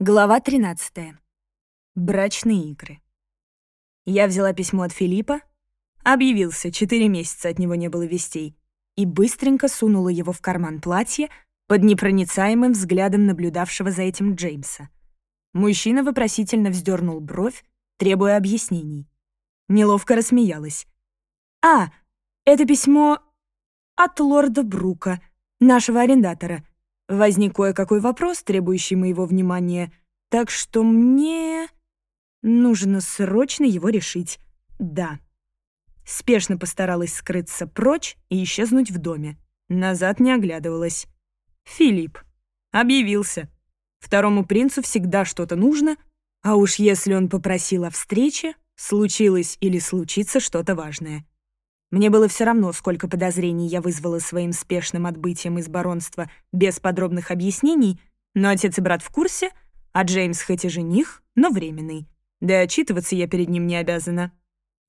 Глава 13. Брачные игры. Я взяла письмо от Филиппа, объявился, четыре месяца от него не было вестей, и быстренько сунула его в карман платья под непроницаемым взглядом наблюдавшего за этим Джеймса. Мужчина вопросительно вздернул бровь, требуя объяснений. Неловко рассмеялась. «А, это письмо от лорда Брука, нашего арендатора», Возник кое-какой вопрос, требующий моего внимания, так что мне нужно срочно его решить. Да. Спешно постаралась скрыться прочь и исчезнуть в доме. Назад не оглядывалась. Филипп. Объявился. Второму принцу всегда что-то нужно, а уж если он попросил о встрече, случилось или случится что-то важное. Мне было все равно, сколько подозрений я вызвала своим спешным отбытием из баронства без подробных объяснений, но отец и брат в курсе, а Джеймс хоть и жених, но временный. Да и отчитываться я перед ним не обязана.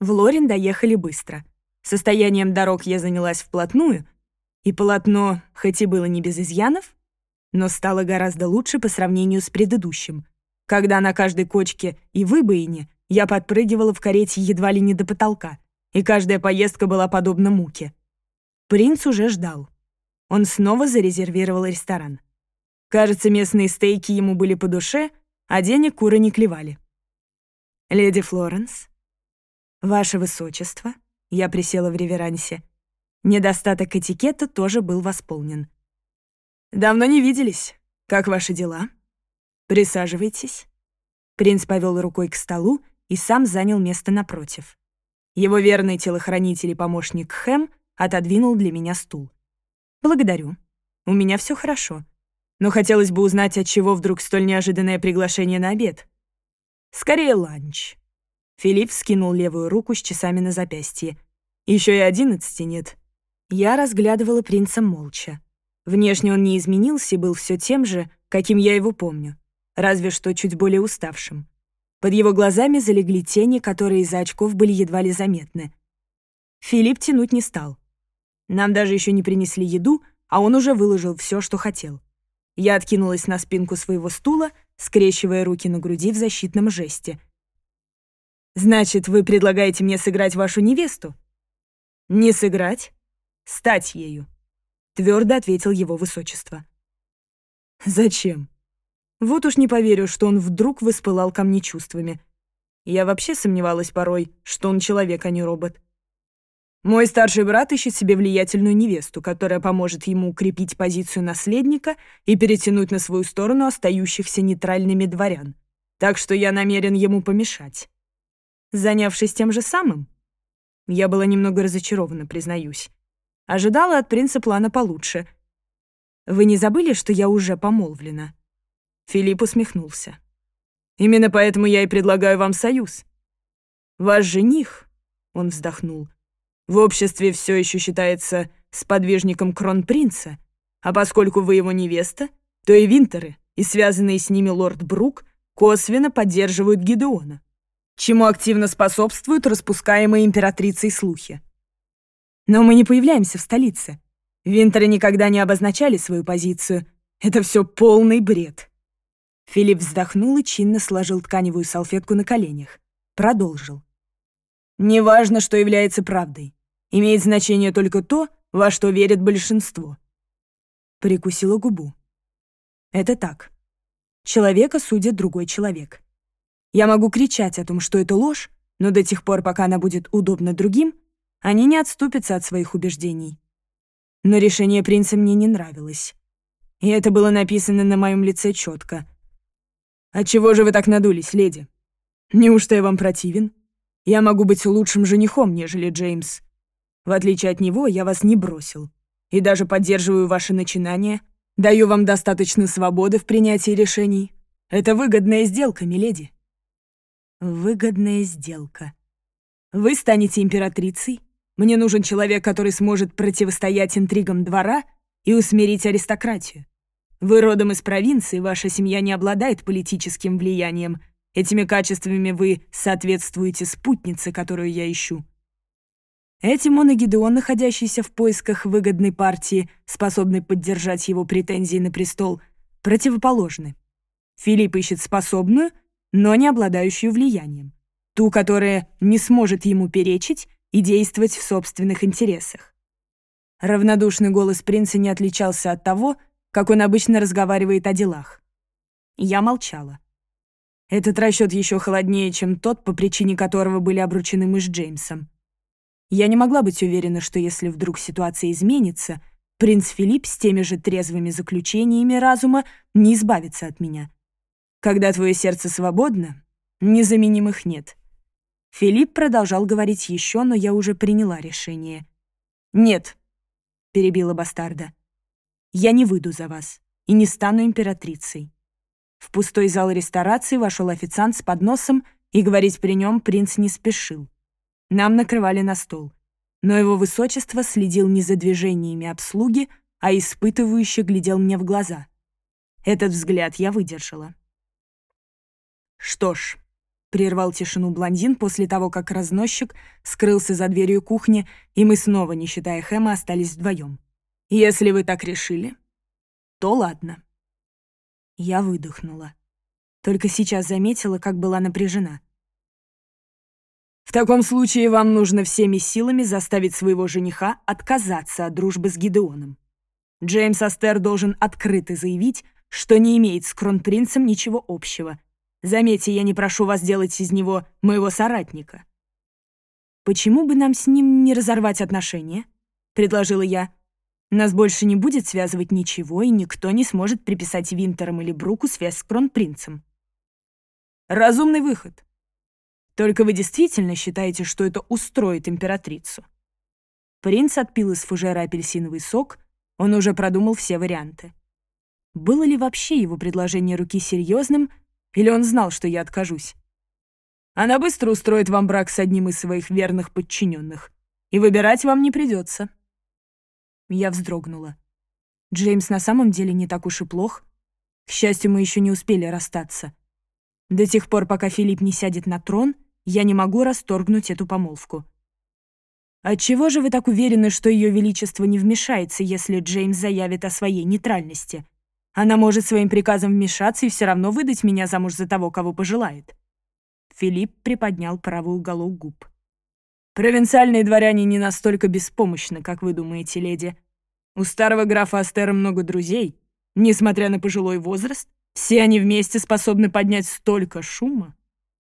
В Лорин доехали быстро. Состоянием дорог я занялась вплотную, и полотно, хоть и было не без изъянов, но стало гораздо лучше по сравнению с предыдущим, когда на каждой кочке и выбоине я подпрыгивала в карете едва ли не до потолка — и каждая поездка была подобна муке. Принц уже ждал. Он снова зарезервировал ресторан. Кажется, местные стейки ему были по душе, а денег куры не клевали. «Леди Флоренс, ваше высочество», — я присела в реверансе, недостаток этикета тоже был восполнен. «Давно не виделись. Как ваши дела?» «Присаживайтесь». Принц повел рукой к столу и сам занял место напротив. Его верный телохранитель и помощник Хэм отодвинул для меня стул. «Благодарю. У меня все хорошо. Но хотелось бы узнать, от чего вдруг столь неожиданное приглашение на обед. Скорее ланч». Филипп скинул левую руку с часами на запястье. Еще и одиннадцати нет». Я разглядывала принца молча. Внешне он не изменился и был все тем же, каким я его помню, разве что чуть более уставшим. Под его глазами залегли тени, которые из-за очков были едва ли заметны. Филипп тянуть не стал. Нам даже еще не принесли еду, а он уже выложил все, что хотел. Я откинулась на спинку своего стула, скрещивая руки на груди в защитном жесте. «Значит, вы предлагаете мне сыграть вашу невесту?» «Не сыграть, стать ею», — твердо ответил его высочество. «Зачем?» Вот уж не поверю, что он вдруг воспылал ко мне чувствами. Я вообще сомневалась порой, что он человек, а не робот. Мой старший брат ищет себе влиятельную невесту, которая поможет ему укрепить позицию наследника и перетянуть на свою сторону остающихся нейтральными дворян. Так что я намерен ему помешать. Занявшись тем же самым, я была немного разочарована, признаюсь. Ожидала от принца плана получше. Вы не забыли, что я уже помолвлена? Филипп усмехнулся. «Именно поэтому я и предлагаю вам союз. Ваш жених, — он вздохнул, — в обществе все еще считается сподвижником кронпринца, а поскольку вы его невеста, то и Винтеры, и связанные с ними лорд Брук, косвенно поддерживают Гидеона, чему активно способствуют распускаемые императрицей слухи. Но мы не появляемся в столице. Винтеры никогда не обозначали свою позицию. Это все полный бред. Филипп вздохнул и чинно сложил тканевую салфетку на коленях. Продолжил. «Неважно, что является правдой. Имеет значение только то, во что верит большинство». Прикусила губу. «Это так. Человека судит другой человек. Я могу кричать о том, что это ложь, но до тех пор, пока она будет удобна другим, они не отступятся от своих убеждений. Но решение принца мне не нравилось. И это было написано на моем лице четко — «А чего же вы так надулись, леди? Неужто я вам противен? Я могу быть лучшим женихом, нежели Джеймс. В отличие от него, я вас не бросил. И даже поддерживаю ваши начинания, даю вам достаточно свободы в принятии решений. Это выгодная сделка, миледи». «Выгодная сделка. Вы станете императрицей? Мне нужен человек, который сможет противостоять интригам двора и усмирить аристократию. Вы родом из провинции, ваша семья не обладает политическим влиянием. Этими качествами вы соответствуете спутнице, которую я ищу». Этим он и Гедеон, находящийся в поисках выгодной партии, способной поддержать его претензии на престол, противоположны. Филипп ищет способную, но не обладающую влиянием. Ту, которая не сможет ему перечить и действовать в собственных интересах. Равнодушный голос принца не отличался от того, как он обычно разговаривает о делах. Я молчала. Этот расчет еще холоднее, чем тот, по причине которого были обручены мы с Джеймсом. Я не могла быть уверена, что если вдруг ситуация изменится, принц Филипп с теми же трезвыми заключениями разума не избавится от меня. Когда твое сердце свободно, незаменимых нет. Филипп продолжал говорить еще, но я уже приняла решение. «Нет», — перебила бастарда. Я не выйду за вас и не стану императрицей». В пустой зал ресторации вошел официант с подносом, и говорить при нем принц не спешил. Нам накрывали на стол, но его высочество следил не за движениями обслуги, а испытывающе глядел мне в глаза. Этот взгляд я выдержала. «Что ж», — прервал тишину блондин после того, как разносчик скрылся за дверью кухни, и мы снова, не считая Хэма, остались вдвоем. Если вы так решили, то ладно. Я выдохнула. Только сейчас заметила, как была напряжена. В таком случае вам нужно всеми силами заставить своего жениха отказаться от дружбы с Гидеоном. Джеймс Астер должен открыто заявить, что не имеет с кронпринцем ничего общего. Заметьте, я не прошу вас делать из него моего соратника. «Почему бы нам с ним не разорвать отношения?» — предложила я. Нас больше не будет связывать ничего, и никто не сможет приписать Винтерам или Бруку связь с Кронпринцем. Разумный выход. Только вы действительно считаете, что это устроит императрицу? Принц отпил из фужера апельсиновый сок, он уже продумал все варианты. Было ли вообще его предложение руки серьезным, или он знал, что я откажусь? Она быстро устроит вам брак с одним из своих верных подчиненных, и выбирать вам не придется. Я вздрогнула. Джеймс на самом деле не так уж и плох. К счастью, мы еще не успели расстаться. До тех пор, пока Филипп не сядет на трон, я не могу расторгнуть эту помолвку. А «Отчего же вы так уверены, что Ее Величество не вмешается, если Джеймс заявит о своей нейтральности? Она может своим приказом вмешаться и все равно выдать меня замуж за того, кого пожелает». Филипп приподнял правый уголок губ. Провинциальные дворяне не настолько беспомощны, как вы думаете, леди. У старого графа Астера много друзей. Несмотря на пожилой возраст, все они вместе способны поднять столько шума.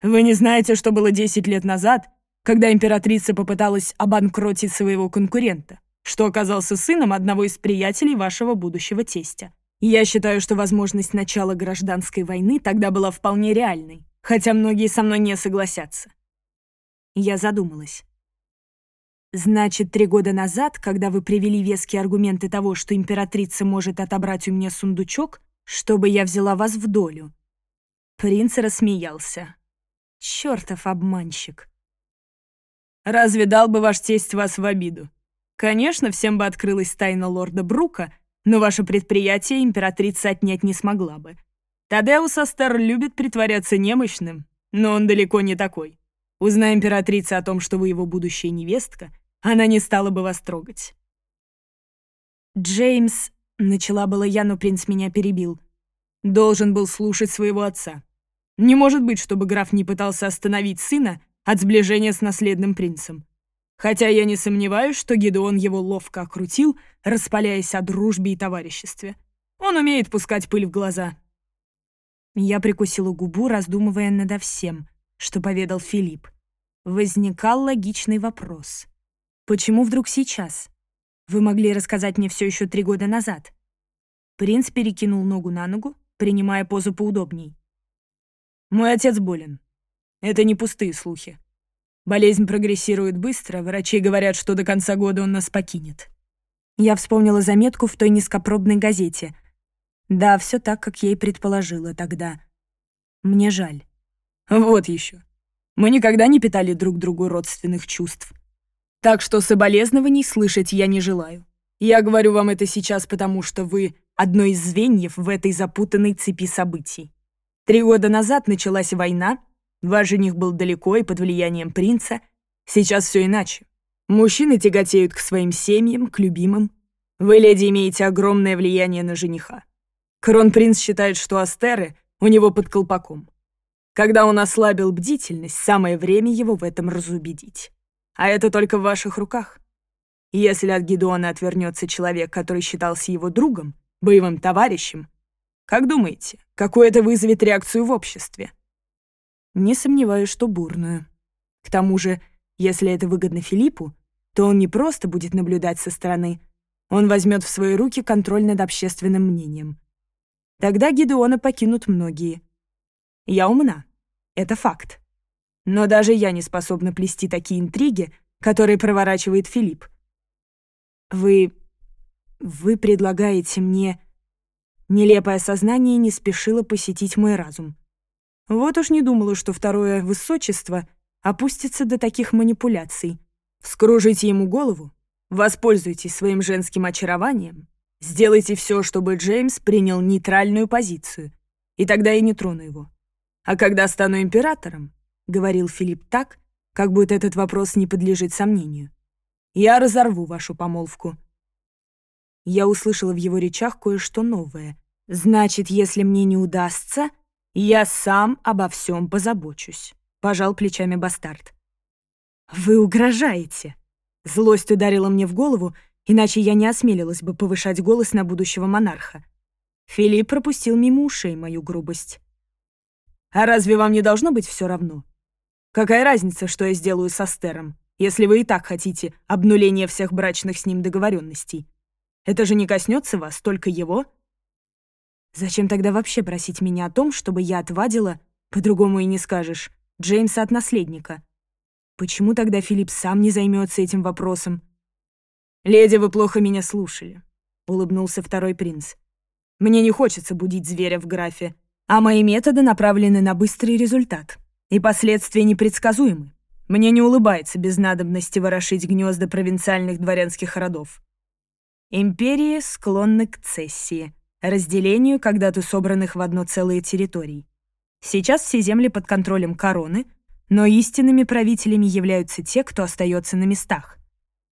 Вы не знаете, что было 10 лет назад, когда императрица попыталась обанкротить своего конкурента, что оказался сыном одного из приятелей вашего будущего тестя. Я считаю, что возможность начала гражданской войны тогда была вполне реальной, хотя многие со мной не согласятся. Я задумалась. Значит, три года назад, когда вы привели веские аргументы того, что императрица может отобрать у меня сундучок, чтобы я взяла вас в долю. Принц рассмеялся. Чёртов обманщик. Разве дал бы ваш тесть вас в обиду? Конечно, всем бы открылась тайна лорда Брука, но ваше предприятие императрица отнять не смогла бы. Тадеус Астер любит притворяться немощным, но он далеко не такой. Узнай императрица о том, что вы его будущая невестка, она не стала бы вас трогать. Джеймс, начала была я, но принц меня перебил, должен был слушать своего отца. Не может быть, чтобы граф не пытался остановить сына от сближения с наследным принцем. Хотя я не сомневаюсь, что Гедеон его ловко окрутил, распаляясь о дружбе и товариществе. Он умеет пускать пыль в глаза. Я прикусила губу, раздумывая надо всем, что поведал Филипп. Возникал логичный вопрос. Почему вдруг сейчас? Вы могли рассказать мне все еще три года назад. Принц перекинул ногу на ногу, принимая позу поудобней. Мой отец болен. Это не пустые слухи. Болезнь прогрессирует быстро, врачи говорят, что до конца года он нас покинет. Я вспомнила заметку в той низкопробной газете. Да, все так, как я и предположила тогда. Мне жаль. Вот еще. Мы никогда не питали друг другу родственных чувств. Так что соболезнований слышать я не желаю. Я говорю вам это сейчас, потому что вы одно из звеньев в этой запутанной цепи событий. Три года назад началась война, ваш жених был далеко и под влиянием принца. Сейчас все иначе. Мужчины тяготеют к своим семьям, к любимым. Вы, леди, имеете огромное влияние на жениха. Кронпринц считает, что Астеры у него под колпаком. Когда он ослабил бдительность, самое время его в этом разубедить. А это только в ваших руках. Если от Гедуона отвернется человек, который считался его другом, боевым товарищем, как думаете, какую это вызовет реакцию в обществе? Не сомневаюсь, что бурную. К тому же, если это выгодно Филиппу, то он не просто будет наблюдать со стороны, он возьмет в свои руки контроль над общественным мнением. Тогда Гедуона покинут многие. Я умна. Это факт. Но даже я не способна плести такие интриги, которые проворачивает Филипп. «Вы... вы предлагаете мне...» Нелепое сознание не спешило посетить мой разум. Вот уж не думала, что второе высочество опустится до таких манипуляций. Вскружите ему голову, воспользуйтесь своим женским очарованием, сделайте все, чтобы Джеймс принял нейтральную позицию, и тогда я не трону его. А когда стану императором, говорил Филипп так, как будто этот вопрос не подлежит сомнению. «Я разорву вашу помолвку». Я услышала в его речах кое-что новое. «Значит, если мне не удастся, я сам обо всем позабочусь», — пожал плечами бастард. «Вы угрожаете!» Злость ударила мне в голову, иначе я не осмелилась бы повышать голос на будущего монарха. Филипп пропустил мимо ушей мою грубость. «А разве вам не должно быть все равно?» Какая разница, что я сделаю со Стером, если вы и так хотите обнуления всех брачных с ним договоренностей? Это же не коснется вас, только его? Зачем тогда вообще просить меня о том, чтобы я отвадила, по-другому и не скажешь, Джеймса от наследника? Почему тогда Филипп сам не займется этим вопросом? «Леди, вы плохо меня слушали», — улыбнулся второй принц. «Мне не хочется будить зверя в графе, а мои методы направлены на быстрый результат». И последствия непредсказуемы. Мне не улыбается без надобности ворошить гнезда провинциальных дворянских родов. Империи склонны к цессии, разделению когда-то собранных в одно целое территорий. Сейчас все земли под контролем короны, но истинными правителями являются те, кто остается на местах.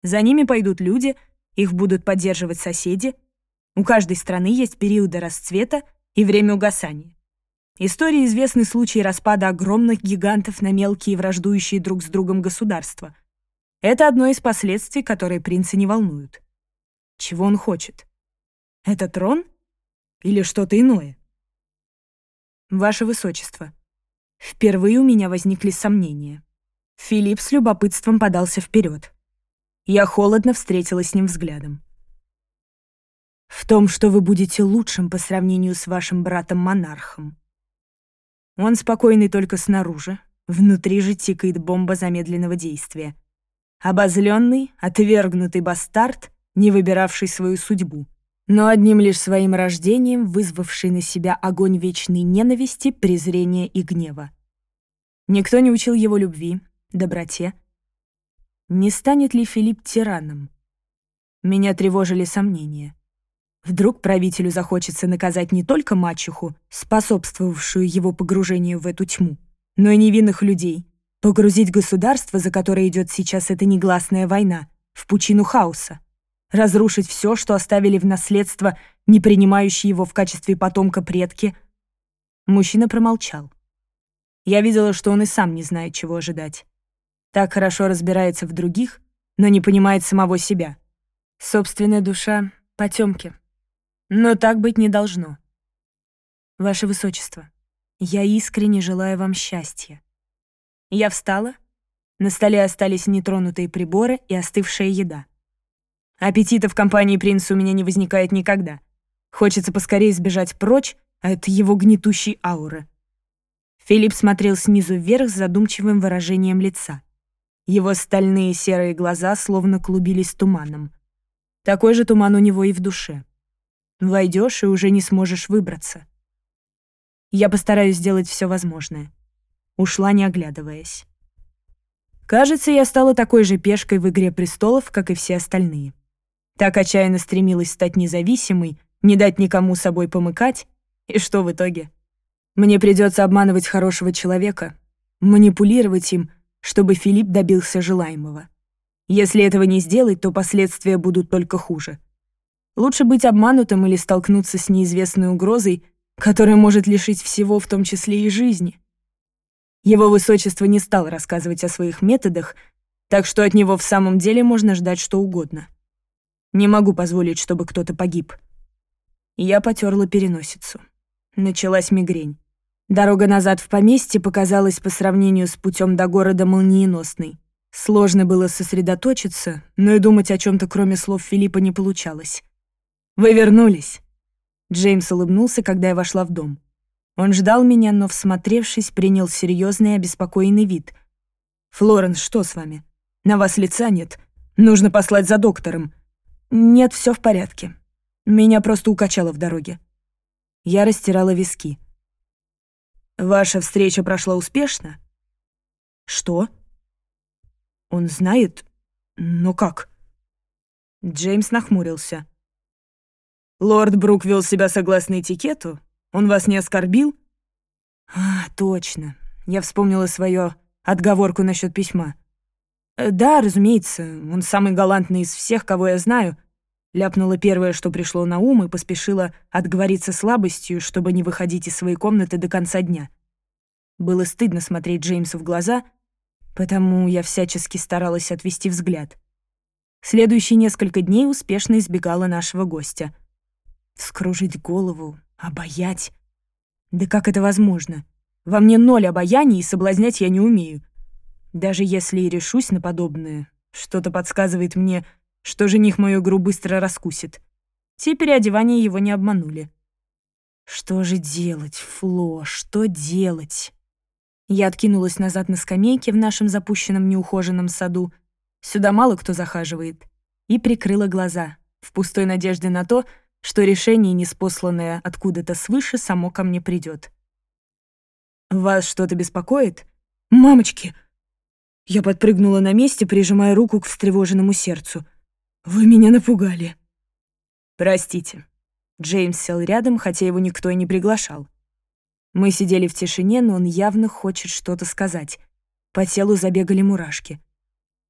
За ними пойдут люди, их будут поддерживать соседи. У каждой страны есть периоды расцвета и время угасания. Истории известны случаи распада огромных гигантов на мелкие враждующие друг с другом государства. Это одно из последствий, которые принца не волнуют. Чего он хочет? Это трон? Или что-то иное? Ваше Высочество, впервые у меня возникли сомнения. Филипп с любопытством подался вперед. Я холодно встретилась с ним взглядом. «В том, что вы будете лучшим по сравнению с вашим братом-монархом», он спокойный только снаружи, внутри же тикает бомба замедленного действия. Обозленный, отвергнутый бастард, не выбиравший свою судьбу, но одним лишь своим рождением вызвавший на себя огонь вечной ненависти, презрения и гнева. Никто не учил его любви, доброте. Не станет ли Филипп тираном? Меня тревожили сомнения. Вдруг правителю захочется наказать не только мачеху, способствовавшую его погружению в эту тьму, но и невинных людей. Погрузить государство, за которое идет сейчас эта негласная война, в пучину хаоса. Разрушить все, что оставили в наследство, не принимающие его в качестве потомка предки. Мужчина промолчал. Я видела, что он и сам не знает, чего ожидать. Так хорошо разбирается в других, но не понимает самого себя. Собственная душа — потемки. Но так быть не должно. Ваше Высочество, я искренне желаю вам счастья. Я встала. На столе остались нетронутые приборы и остывшая еда. Аппетита в компании принца у меня не возникает никогда. Хочется поскорее сбежать прочь от его гнетущей ауры. Филипп смотрел снизу вверх с задумчивым выражением лица. Его стальные серые глаза словно клубились туманом. Такой же туман у него и в душе. Войдешь и уже не сможешь выбраться. Я постараюсь сделать все возможное. Ушла, не оглядываясь. Кажется, я стала такой же пешкой в «Игре престолов», как и все остальные. Так отчаянно стремилась стать независимой, не дать никому собой помыкать, и что в итоге? Мне придется обманывать хорошего человека, манипулировать им, чтобы Филипп добился желаемого. Если этого не сделать, то последствия будут только хуже. Лучше быть обманутым или столкнуться с неизвестной угрозой, которая может лишить всего, в том числе и жизни. Его высочество не стал рассказывать о своих методах, так что от него в самом деле можно ждать что угодно. Не могу позволить, чтобы кто-то погиб. Я потерла переносицу. Началась мигрень. Дорога назад в поместье показалась по сравнению с путем до города молниеносной. Сложно было сосредоточиться, но и думать о чем то кроме слов Филиппа не получалось. «Вы вернулись!» Джеймс улыбнулся, когда я вошла в дом. Он ждал меня, но, всмотревшись, принял серьезный и обеспокоенный вид. «Флоренс, что с вами? На вас лица нет. Нужно послать за доктором». «Нет, все в порядке. Меня просто укачало в дороге». Я растирала виски. «Ваша встреча прошла успешно?» «Что?» «Он знает? Но как?» Джеймс нахмурился. Лорд Брук вел себя согласно этикету? Он вас не оскорбил? А, точно. Я вспомнила свою отговорку насчет письма. Э, да, разумеется, он самый галантный из всех, кого я знаю. Ляпнула первое, что пришло на ум, и поспешила отговориться слабостью, чтобы не выходить из своей комнаты до конца дня. Было стыдно смотреть Джеймсу в глаза, потому я всячески старалась отвести взгляд. Следующие несколько дней успешно избегала нашего гостя — Вскружить голову, обаять. Да как это возможно? Во мне ноль обаяний, и соблазнять я не умею. Даже если и решусь на подобное, что-то подсказывает мне, что жених мою игру быстро раскусит. Те переодевания его не обманули. Что же делать, Фло, что делать? Я откинулась назад на скамейке в нашем запущенном неухоженном саду. Сюда мало кто захаживает. И прикрыла глаза, в пустой надежде на то, что решение, неспосланное откуда-то свыше, само ко мне придет. «Вас что-то беспокоит?» «Мамочки!» Я подпрыгнула на месте, прижимая руку к встревоженному сердцу. «Вы меня напугали!» «Простите». Джеймс сел рядом, хотя его никто и не приглашал. Мы сидели в тишине, но он явно хочет что-то сказать. По телу забегали мурашки.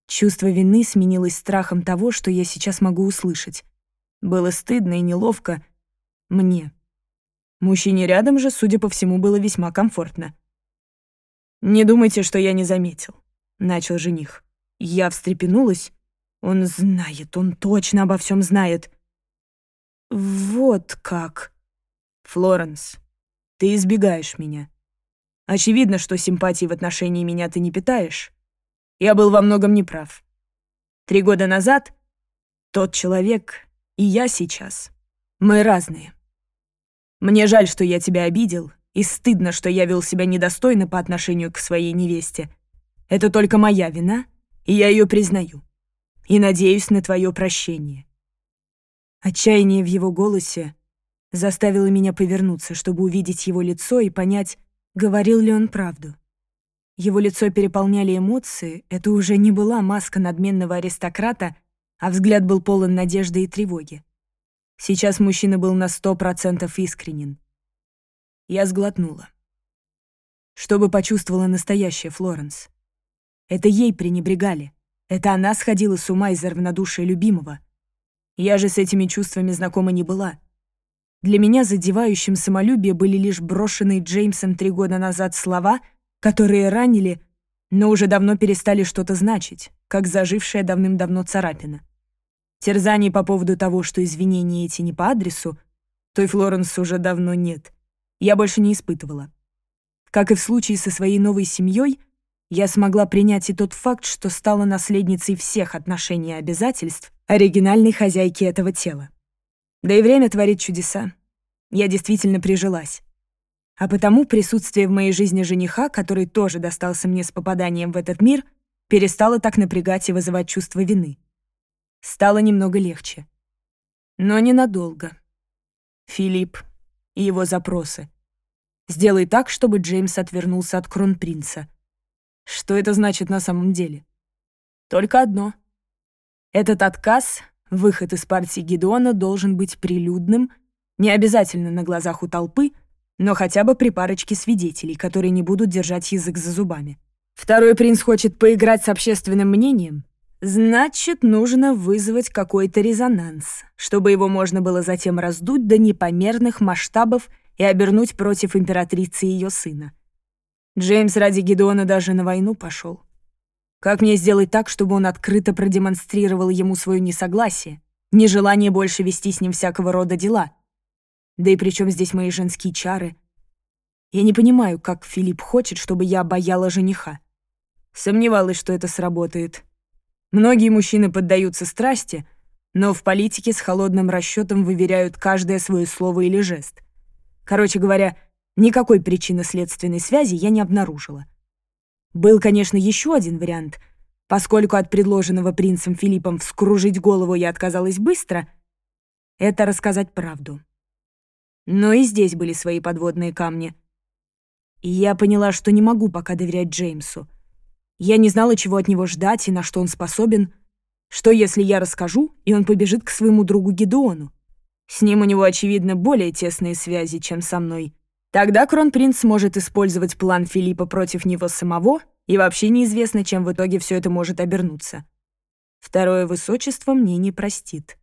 Чувство вины сменилось страхом того, что я сейчас могу услышать. Было стыдно и неловко мне. Мужчине рядом же, судя по всему, было весьма комфортно. «Не думайте, что я не заметил», — начал жених. Я встрепенулась. Он знает, он точно обо всем знает. «Вот как!» «Флоренс, ты избегаешь меня. Очевидно, что симпатии в отношении меня ты не питаешь. Я был во многом неправ. Три года назад тот человек, и я сейчас. Мы разные. Мне жаль, что я тебя обидел, и стыдно, что я вел себя недостойно по отношению к своей невесте. Это только моя вина, и я ее признаю. И надеюсь на твое прощение». Отчаяние в его голосе заставило меня повернуться, чтобы увидеть его лицо и понять, говорил ли он правду. Его лицо переполняли эмоции, это уже не была маска надменного аристократа, а взгляд был полон надежды и тревоги. Сейчас мужчина был на сто процентов искренен. Я сглотнула. Что бы почувствовала настоящая Флоренс? Это ей пренебрегали. Это она сходила с ума из-за равнодушия любимого. Я же с этими чувствами знакома не была. Для меня задевающим самолюбие были лишь брошенные Джеймсом три года назад слова, которые ранили, но уже давно перестали что-то значить как зажившая давным-давно царапина. Терзаний по поводу того, что извинения эти не по адресу, той Флоренс уже давно нет, я больше не испытывала. Как и в случае со своей новой семьей, я смогла принять и тот факт, что стала наследницей всех отношений и обязательств оригинальной хозяйки этого тела. Да и время творит чудеса. Я действительно прижилась. А потому присутствие в моей жизни жениха, который тоже достался мне с попаданием в этот мир, перестала так напрягать и вызывать чувство вины. Стало немного легче. Но ненадолго. Филипп и его запросы. «Сделай так, чтобы Джеймс отвернулся от кронпринца». Что это значит на самом деле? Только одно. Этот отказ, выход из партии Гедеона, должен быть прилюдным, не обязательно на глазах у толпы, но хотя бы при парочке свидетелей, которые не будут держать язык за зубами. Второй принц хочет поиграть с общественным мнением? Значит, нужно вызвать какой-то резонанс, чтобы его можно было затем раздуть до непомерных масштабов и обернуть против императрицы и ее сына. Джеймс ради Гедеона даже на войну пошел. Как мне сделать так, чтобы он открыто продемонстрировал ему свое несогласие, нежелание больше вести с ним всякого рода дела? Да и при чем здесь мои женские чары? Я не понимаю, как Филипп хочет, чтобы я бояла жениха. Сомневалась, что это сработает. Многие мужчины поддаются страсти, но в политике с холодным расчетом выверяют каждое свое слово или жест. Короче говоря, никакой причины следственной связи я не обнаружила. Был, конечно, еще один вариант. Поскольку от предложенного принцем Филиппом вскружить голову я отказалась быстро, это рассказать правду. Но и здесь были свои подводные камни. И я поняла, что не могу пока доверять Джеймсу — я не знала, чего от него ждать и на что он способен. Что, если я расскажу, и он побежит к своему другу Гедеону? С ним у него, очевидно, более тесные связи, чем со мной. Тогда Кронпринц может использовать план Филиппа против него самого, и вообще неизвестно, чем в итоге все это может обернуться. Второе высочество мне не простит.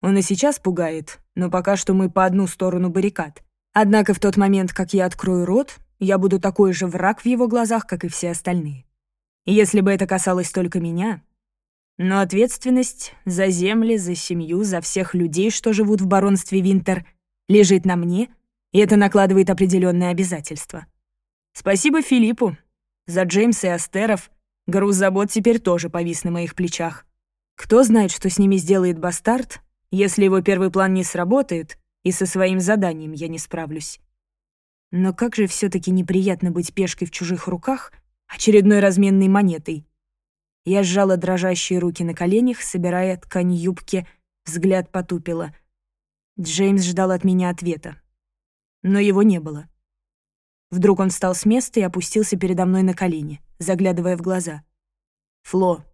Он и сейчас пугает, но пока что мы по одну сторону баррикад. Однако в тот момент, как я открою рот, я буду такой же враг в его глазах, как и все остальные. Если бы это касалось только меня. Но ответственность за земли, за семью, за всех людей, что живут в баронстве Винтер, лежит на мне, и это накладывает определенные обязательства. Спасибо Филиппу. За Джеймса и Астеров груз забот теперь тоже повис на моих плечах. Кто знает, что с ними сделает бастард, если его первый план не сработает, и со своим заданием я не справлюсь. Но как же все таки неприятно быть пешкой в чужих руках — очередной разменной монетой. Я сжала дрожащие руки на коленях, собирая ткань юбки, взгляд потупила. Джеймс ждал от меня ответа. Но его не было. Вдруг он встал с места и опустился передо мной на колени, заглядывая в глаза. «Фло,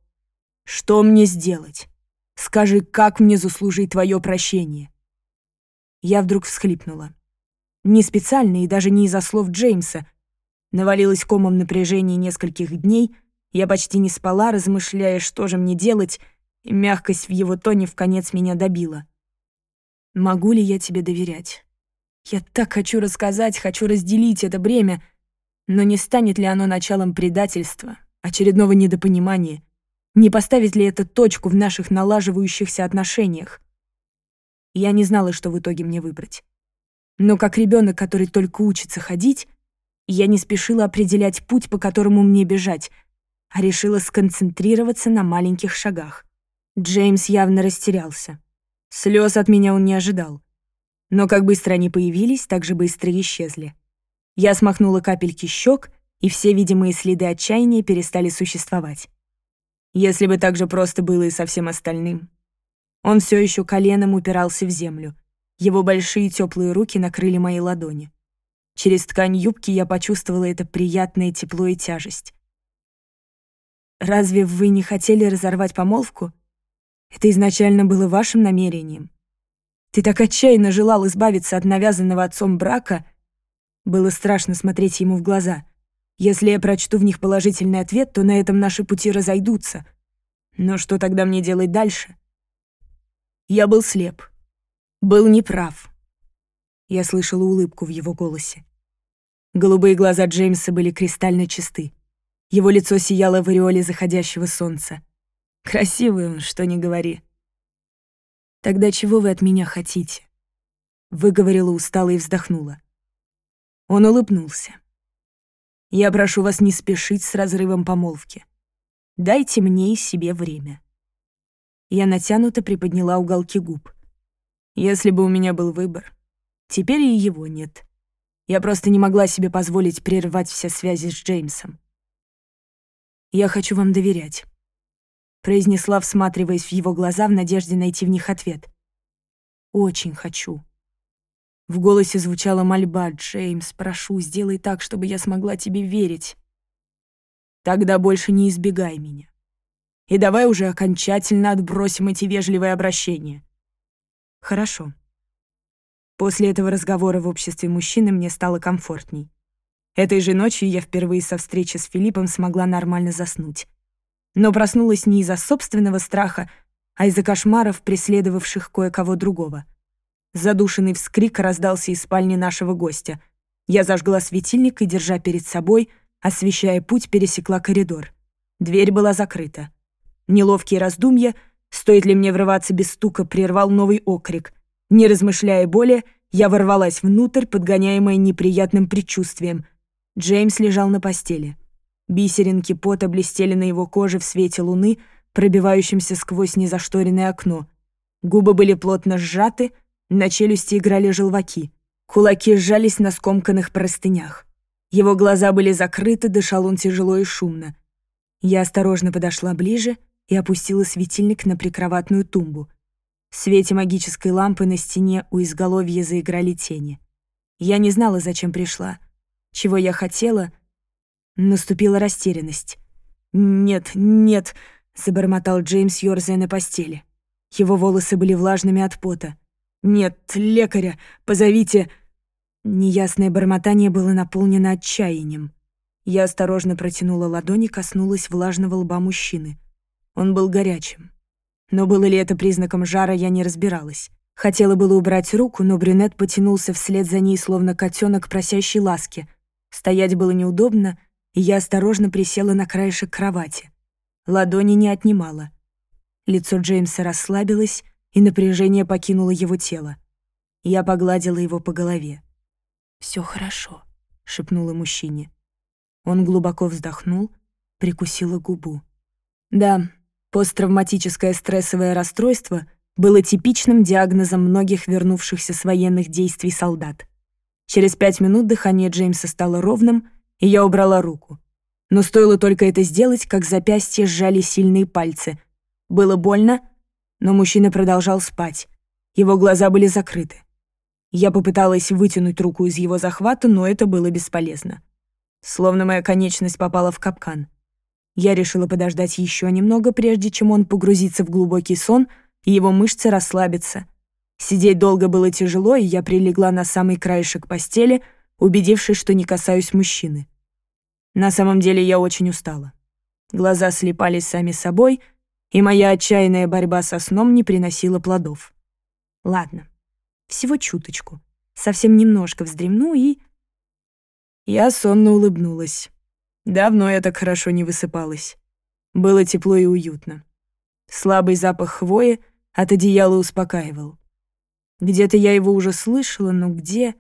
что мне сделать? Скажи, как мне заслужить твое прощение?» Я вдруг всхлипнула. Не специально и даже не из-за слов Джеймса — Навалилось комом напряжение нескольких дней, я почти не спала, размышляя, что же мне делать, и мягкость в его тоне в конец меня добила. «Могу ли я тебе доверять? Я так хочу рассказать, хочу разделить это бремя, но не станет ли оно началом предательства, очередного недопонимания? Не поставит ли это точку в наших налаживающихся отношениях?» Я не знала, что в итоге мне выбрать. Но как ребенок, который только учится ходить, я не спешила определять путь, по которому мне бежать, а решила сконцентрироваться на маленьких шагах. Джеймс явно растерялся. Слез от меня он не ожидал. Но как быстро они появились, так же быстро исчезли. Я смахнула капельки щек, и все видимые следы отчаяния перестали существовать. Если бы так же просто было и со всем остальным. Он все еще коленом упирался в землю. Его большие теплые руки накрыли мои ладони. Через ткань юбки я почувствовала это приятное тепло и тяжесть. «Разве вы не хотели разорвать помолвку? Это изначально было вашим намерением. Ты так отчаянно желал избавиться от навязанного отцом брака. Было страшно смотреть ему в глаза. Если я прочту в них положительный ответ, то на этом наши пути разойдутся. Но что тогда мне делать дальше?» Я был слеп. Был неправ. Я слышала улыбку в его голосе. Голубые глаза Джеймса были кристально чисты. Его лицо сияло в ореоле заходящего солнца. Красивый он, что не говори. «Тогда чего вы от меня хотите?» Выговорила устало и вздохнула. Он улыбнулся. «Я прошу вас не спешить с разрывом помолвки. Дайте мне и себе время». Я натянуто приподняла уголки губ. «Если бы у меня был выбор, Теперь и его нет. Я просто не могла себе позволить прервать все связи с Джеймсом. «Я хочу вам доверять», — произнесла, всматриваясь в его глаза в надежде найти в них ответ. «Очень хочу». В голосе звучала мольба. «Джеймс, прошу, сделай так, чтобы я смогла тебе верить. Тогда больше не избегай меня. И давай уже окончательно отбросим эти вежливые обращения». «Хорошо», После этого разговора в обществе мужчины мне стало комфортней. Этой же ночью я впервые со встречи с Филиппом смогла нормально заснуть. Но проснулась не из-за собственного страха, а из-за кошмаров, преследовавших кое-кого другого. Задушенный вскрик раздался из спальни нашего гостя. Я зажгла светильник и, держа перед собой, освещая путь, пересекла коридор. Дверь была закрыта. Неловкие раздумья, стоит ли мне врываться без стука, прервал новый окрик. Не размышляя более, я ворвалась внутрь, подгоняемая неприятным предчувствием. Джеймс лежал на постели. Бисеринки пота блестели на его коже в свете луны, пробивающемся сквозь незашторенное окно. Губы были плотно сжаты, на челюсти играли желваки. Кулаки сжались на скомканных простынях. Его глаза были закрыты, дышал он тяжело и шумно. Я осторожно подошла ближе и опустила светильник на прикроватную тумбу — в свете магической лампы на стене у изголовья заиграли тени. Я не знала, зачем пришла. Чего я хотела? Наступила растерянность. «Нет, нет», — забормотал Джеймс, ёрзая на постели. Его волосы были влажными от пота. «Нет, лекаря, позовите...» Неясное бормотание было наполнено отчаянием. Я осторожно протянула ладони, коснулась влажного лба мужчины. Он был горячим. Но было ли это признаком жара, я не разбиралась. Хотела было убрать руку, но брюнет потянулся вслед за ней, словно котенок, просящий ласки. Стоять было неудобно, и я осторожно присела на краешек кровати. Ладони не отнимала. Лицо Джеймса расслабилось, и напряжение покинуло его тело. Я погладила его по голове. Все хорошо», — шепнула мужчине. Он глубоко вздохнул, прикусила губу. «Да, Посттравматическое стрессовое расстройство было типичным диагнозом многих вернувшихся с военных действий солдат. Через пять минут дыхание Джеймса стало ровным, и я убрала руку. Но стоило только это сделать, как запястье сжали сильные пальцы. Было больно, но мужчина продолжал спать. Его глаза были закрыты. Я попыталась вытянуть руку из его захвата, но это было бесполезно. Словно моя конечность попала в капкан — я решила подождать еще немного, прежде чем он погрузится в глубокий сон, и его мышцы расслабятся. Сидеть долго было тяжело, и я прилегла на самый краешек постели, убедившись, что не касаюсь мужчины. На самом деле я очень устала. Глаза слепались сами собой, и моя отчаянная борьба со сном не приносила плодов. Ладно, всего чуточку. Совсем немножко вздремну и... Я сонно улыбнулась. Давно я так хорошо не высыпалась. Было тепло и уютно. Слабый запах хвои от одеяла успокаивал. Где-то я его уже слышала, но где...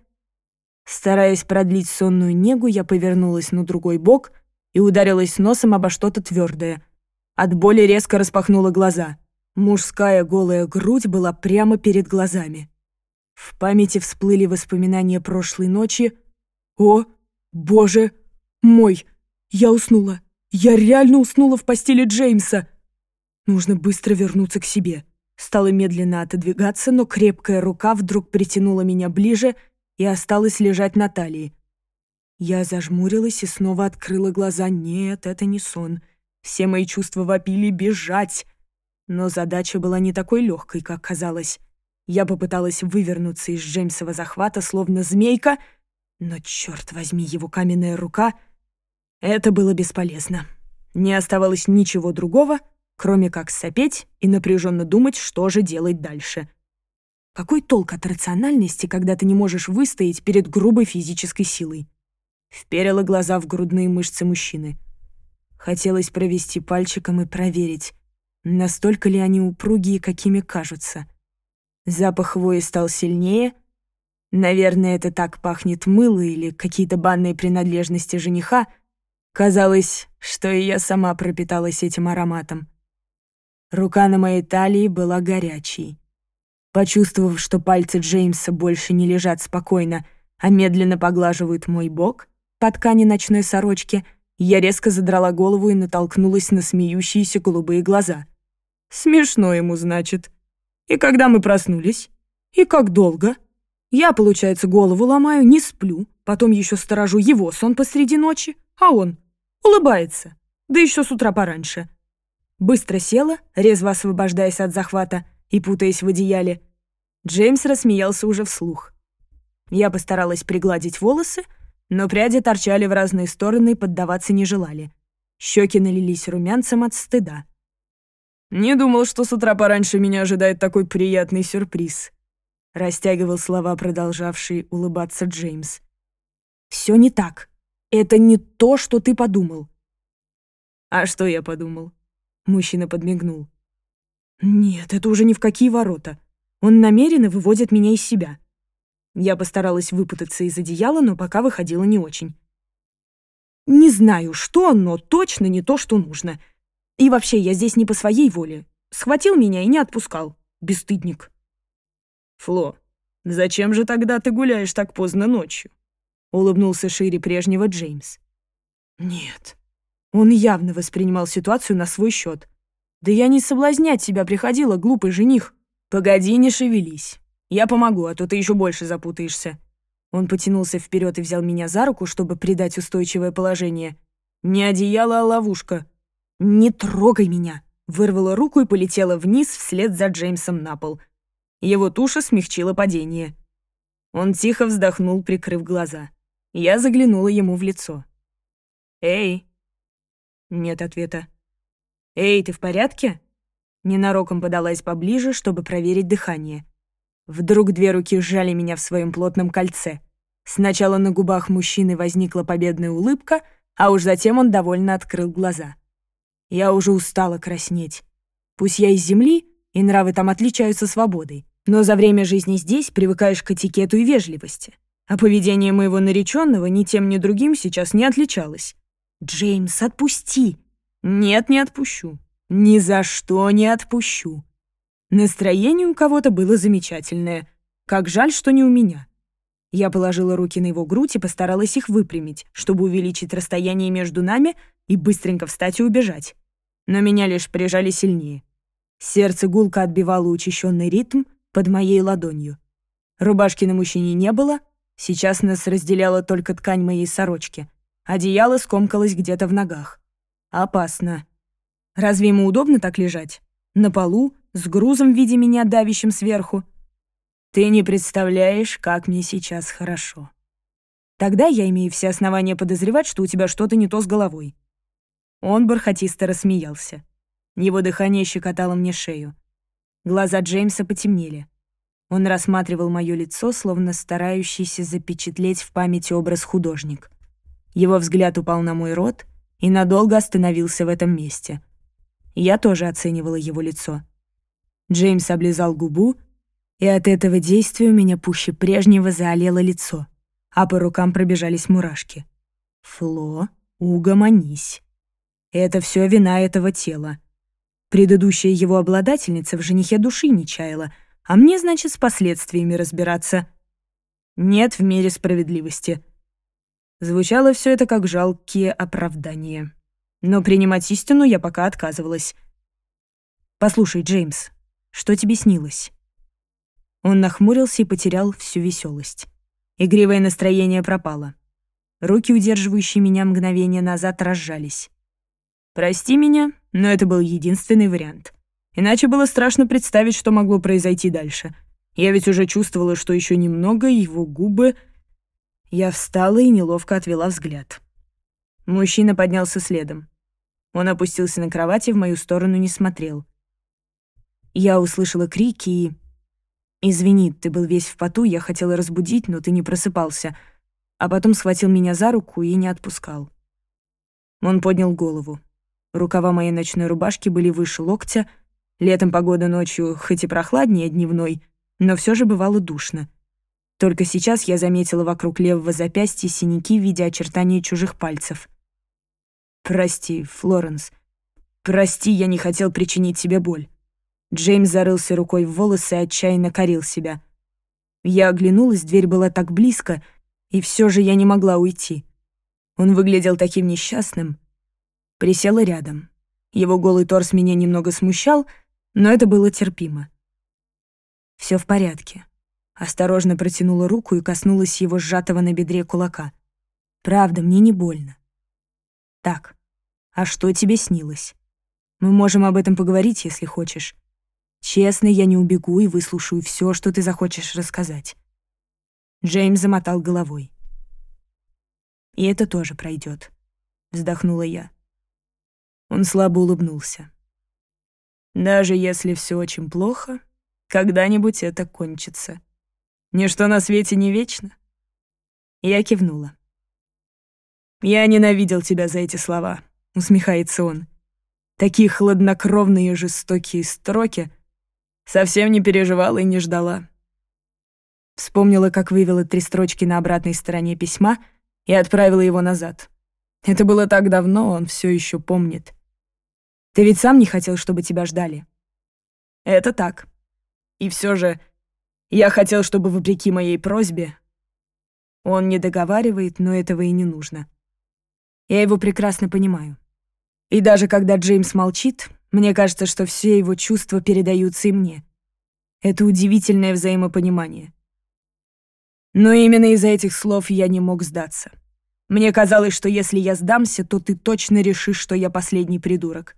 Стараясь продлить сонную негу, я повернулась на другой бок и ударилась носом обо что-то твердое. От боли резко распахнула глаза. Мужская голая грудь была прямо перед глазами. В памяти всплыли воспоминания прошлой ночи. «О, боже мой!» Я уснула. Я реально уснула в постели Джеймса. Нужно быстро вернуться к себе. Стала медленно отодвигаться, но крепкая рука вдруг притянула меня ближе и осталась лежать на талии. Я зажмурилась и снова открыла глаза. Нет, это не сон. Все мои чувства вопили бежать. Но задача была не такой легкой, как казалось. Я попыталась вывернуться из Джеймсова захвата, словно змейка, но, черт возьми, его каменная рука — это было бесполезно. Не оставалось ничего другого, кроме как сопеть и напряженно думать, что же делать дальше. Какой толк от рациональности, когда ты не можешь выстоять перед грубой физической силой? Вперила глаза в грудные мышцы мужчины. Хотелось провести пальчиком и проверить, настолько ли они упругие, какими кажутся. Запах хвои стал сильнее. Наверное, это так пахнет мыло или какие-то банные принадлежности жениха — Казалось, что и я сама пропиталась этим ароматом. Рука на моей талии была горячей. Почувствовав, что пальцы Джеймса больше не лежат спокойно, а медленно поглаживают мой бок по ткани ночной сорочки, я резко задрала голову и натолкнулась на смеющиеся голубые глаза. «Смешно ему, значит. И когда мы проснулись? И как долго? Я, получается, голову ломаю, не сплю, потом еще сторожу его сон посреди ночи, а он Улыбается. Да еще с утра пораньше. Быстро села, резво освобождаясь от захвата и путаясь в одеяле. Джеймс рассмеялся уже вслух. Я постаралась пригладить волосы, но пряди торчали в разные стороны и поддаваться не желали. Щеки налились румянцем от стыда. «Не думал, что с утра пораньше меня ожидает такой приятный сюрприз», — растягивал слова продолжавший улыбаться Джеймс. «Все не так», это не то, что ты подумал». «А что я подумал?» Мужчина подмигнул. «Нет, это уже ни в какие ворота. Он намеренно выводит меня из себя». Я постаралась выпутаться из одеяла, но пока выходила не очень. «Не знаю, что, но точно не то, что нужно. И вообще, я здесь не по своей воле. Схватил меня и не отпускал. Бесстыдник». «Фло, зачем же тогда ты гуляешь так поздно ночью?» — улыбнулся шире прежнего Джеймс. «Нет». Он явно воспринимал ситуацию на свой счет. «Да я не соблазнять тебя приходила, глупый жених. Погоди, не шевелись. Я помогу, а то ты еще больше запутаешься». Он потянулся вперед и взял меня за руку, чтобы придать устойчивое положение. «Не одеяло, а ловушка». «Не трогай меня!» Вырвала руку и полетела вниз вслед за Джеймсом на пол. Его туша смягчила падение. Он тихо вздохнул, прикрыв глаза. Я заглянула ему в лицо. «Эй!» Нет ответа. «Эй, ты в порядке?» Ненароком подалась поближе, чтобы проверить дыхание. Вдруг две руки сжали меня в своем плотном кольце. Сначала на губах мужчины возникла победная улыбка, а уж затем он довольно открыл глаза. Я уже устала краснеть. Пусть я из земли, и нравы там отличаются свободой, но за время жизни здесь привыкаешь к этикету и вежливости. А поведение моего нареченного ни тем, ни другим сейчас не отличалось. «Джеймс, отпусти!» «Нет, не отпущу. Ни за что не отпущу». Настроение у кого-то было замечательное. Как жаль, что не у меня. Я положила руки на его грудь и постаралась их выпрямить, чтобы увеличить расстояние между нами и быстренько встать и убежать. Но меня лишь прижали сильнее. Сердце гулко отбивало учащенный ритм под моей ладонью. Рубашки на мужчине не было — Сейчас нас разделяла только ткань моей сорочки. Одеяло скомкалось где-то в ногах. Опасно. Разве ему удобно так лежать? На полу, с грузом в виде меня, давящим сверху? Ты не представляешь, как мне сейчас хорошо. Тогда я имею все основания подозревать, что у тебя что-то не то с головой. Он бархатисто рассмеялся. Его дыхание щекотало мне шею. Глаза Джеймса потемнели. Он рассматривал мое лицо, словно старающийся запечатлеть в памяти образ художник. Его взгляд упал на мой рот и надолго остановился в этом месте. Я тоже оценивала его лицо. Джеймс облизал губу, и от этого действия у меня пуще прежнего заолело лицо, а по рукам пробежались мурашки. «Фло, угомонись. Это все вина этого тела. Предыдущая его обладательница в женихе души не чаяла — а мне, значит, с последствиями разбираться. Нет в мире справедливости. Звучало все это как жалкие оправдания. Но принимать истину я пока отказывалась. «Послушай, Джеймс, что тебе снилось?» Он нахмурился и потерял всю веселость. Игривое настроение пропало. Руки, удерживающие меня мгновение назад, разжались. «Прости меня, но это был единственный вариант». Иначе было страшно представить, что могло произойти дальше. Я ведь уже чувствовала, что еще немного его губы... Я встала и неловко отвела взгляд. Мужчина поднялся следом. Он опустился на кровати, в мою сторону не смотрел. Я услышала крики и... «Извини, ты был весь в поту, я хотела разбудить, но ты не просыпался», а потом схватил меня за руку и не отпускал. Он поднял голову. Рукава моей ночной рубашки были выше локтя, Летом погода ночью хоть и прохладнее дневной, но все же бывало душно. Только сейчас я заметила вокруг левого запястья синяки в виде очертаний чужих пальцев. «Прости, Флоренс. Прости, я не хотел причинить тебе боль». Джеймс зарылся рукой в волосы и отчаянно корил себя. Я оглянулась, дверь была так близко, и все же я не могла уйти. Он выглядел таким несчастным. Присела рядом. Его голый торс меня немного смущал, но это было терпимо. Все в порядке. Осторожно протянула руку и коснулась его сжатого на бедре кулака. «Правда, мне не больно». «Так, а что тебе снилось? Мы можем об этом поговорить, если хочешь. Честно, я не убегу и выслушаю все, что ты захочешь рассказать». Джеймс замотал головой. «И это тоже пройдет», — вздохнула я. Он слабо улыбнулся. Даже если все очень плохо, когда-нибудь это кончится. Ничто на свете не вечно. Я кивнула. «Я ненавидел тебя за эти слова», — усмехается он. «Такие хладнокровные и жестокие строки. Совсем не переживала и не ждала». Вспомнила, как вывела три строчки на обратной стороне письма и отправила его назад. Это было так давно, он все еще помнит. Ты ведь сам не хотел, чтобы тебя ждали. Это так. И все же я хотел, чтобы вопреки моей просьбе он не договаривает, но этого и не нужно. Я его прекрасно понимаю. И даже когда Джеймс молчит, мне кажется, что все его чувства передаются и мне. Это удивительное взаимопонимание. Но именно из-за этих слов я не мог сдаться. Мне казалось, что если я сдамся, то ты точно решишь, что я последний придурок.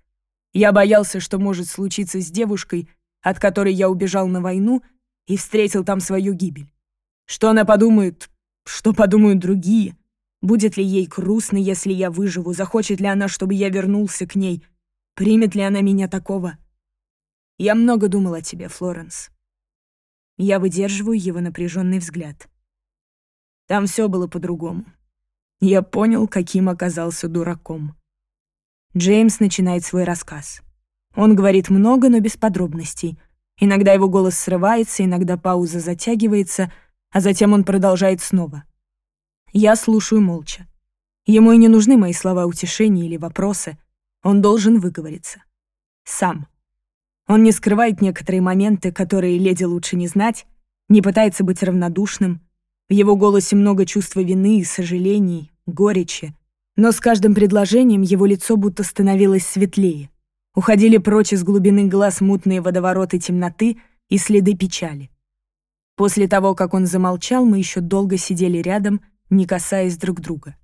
Я боялся, что может случиться с девушкой, от которой я убежал на войну и встретил там свою гибель. Что она подумает, что подумают другие, будет ли ей грустно, если я выживу, захочет ли она, чтобы я вернулся к ней, примет ли она меня такого. Я много думал о тебе, Флоренс. Я выдерживаю его напряженный взгляд. Там все было по-другому. Я понял, каким оказался дураком. Джеймс начинает свой рассказ. Он говорит много, но без подробностей. Иногда его голос срывается, иногда пауза затягивается, а затем он продолжает снова. Я слушаю молча. Ему и не нужны мои слова утешения или вопросы. Он должен выговориться. Сам. Он не скрывает некоторые моменты, которые леди лучше не знать, не пытается быть равнодушным. В его голосе много чувства вины и сожалений, горечи. Но с каждым предложением его лицо будто становилось светлее. Уходили прочь из глубины глаз мутные водовороты темноты и следы печали. После того, как он замолчал, мы еще долго сидели рядом, не касаясь друг друга.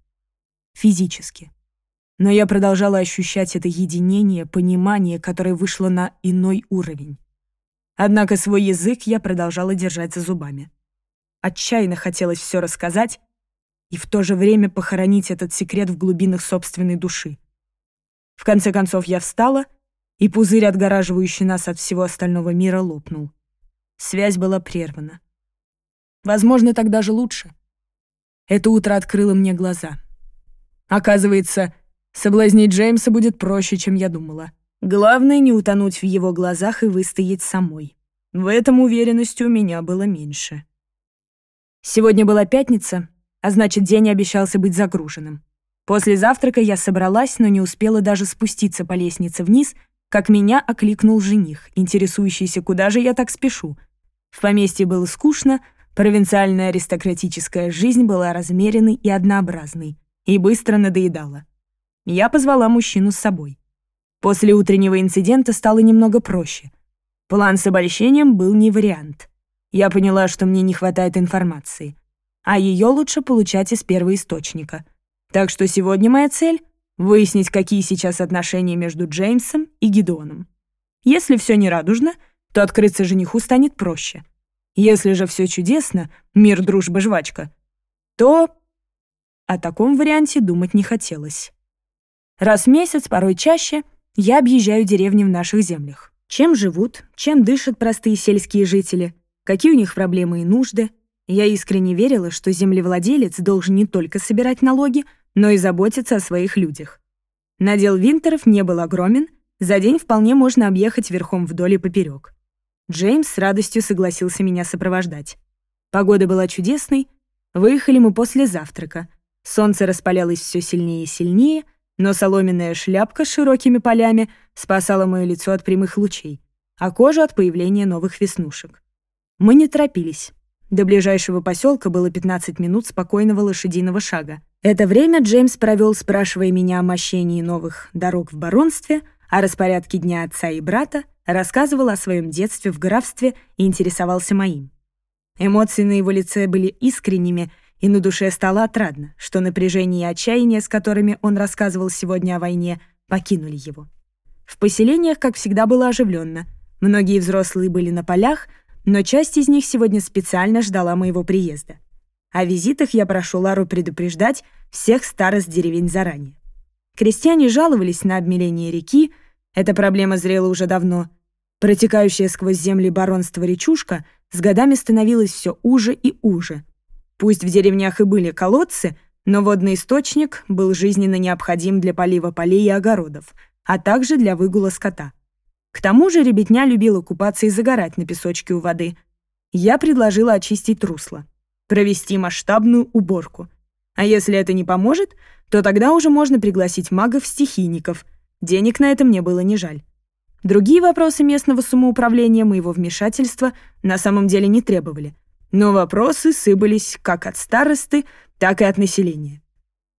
Физически. Но я продолжала ощущать это единение, понимание, которое вышло на иной уровень. Однако свой язык я продолжала держать за зубами. Отчаянно хотелось все рассказать, и в то же время похоронить этот секрет в глубинах собственной души. В конце концов я встала, и пузырь, отгораживающий нас от всего остального мира, лопнул. Связь была прервана. Возможно, тогда же лучше. Это утро открыло мне глаза. Оказывается, соблазнить Джеймса будет проще, чем я думала. Главное — не утонуть в его глазах и выстоять самой. В этом уверенности у меня было меньше. Сегодня была пятница, а значит, день обещался быть загруженным. После завтрака я собралась, но не успела даже спуститься по лестнице вниз, как меня окликнул жених, интересующийся, куда же я так спешу. В поместье было скучно, провинциальная аристократическая жизнь была размеренной и однообразной, и быстро надоедала. Я позвала мужчину с собой. После утреннего инцидента стало немного проще. План с обольщением был не вариант. Я поняла, что мне не хватает информации — а ее лучше получать из первоисточника. Так что сегодня моя цель — выяснить, какие сейчас отношения между Джеймсом и Гидеоном. Если все не радужно, то открыться жениху станет проще. Если же все чудесно, мир, дружба, жвачка, то... О таком варианте думать не хотелось. Раз в месяц, порой чаще, я объезжаю деревни в наших землях. Чем живут, чем дышат простые сельские жители, какие у них проблемы и нужды — я искренне верила, что землевладелец должен не только собирать налоги, но и заботиться о своих людях. Надел Винтеров не был огромен, за день вполне можно объехать верхом вдоль и поперек. Джеймс с радостью согласился меня сопровождать. Погода была чудесной, выехали мы после завтрака. Солнце распалялось все сильнее и сильнее, но соломенная шляпка с широкими полями спасала моё лицо от прямых лучей, а кожу от появления новых веснушек. Мы не торопились. До ближайшего поселка было 15 минут спокойного лошадиного шага. Это время Джеймс провел, спрашивая меня о мощении новых дорог в баронстве, о распорядке дня отца и брата, рассказывал о своем детстве в графстве и интересовался моим. Эмоции на его лице были искренними, и на душе стало отрадно, что напряжение и отчаяние, с которыми он рассказывал сегодня о войне, покинули его. В поселениях, как всегда, было оживленно. Многие взрослые были на полях, но часть из них сегодня специально ждала моего приезда. О визитах я прошу Лару предупреждать всех старост деревень заранее. Крестьяне жаловались на обмеление реки, эта проблема зрела уже давно. Протекающая сквозь земли баронство речушка с годами становилась все уже и уже. Пусть в деревнях и были колодцы, но водный источник был жизненно необходим для полива полей и огородов, а также для выгула скота. К тому же ребятня любила купаться и загорать на песочке у воды. Я предложила очистить русло, провести масштабную уборку. А если это не поможет, то тогда уже можно пригласить магов-стихийников. Денег на это мне было не жаль. Другие вопросы местного самоуправления моего вмешательства на самом деле не требовали. Но вопросы сыпались как от старосты, так и от населения.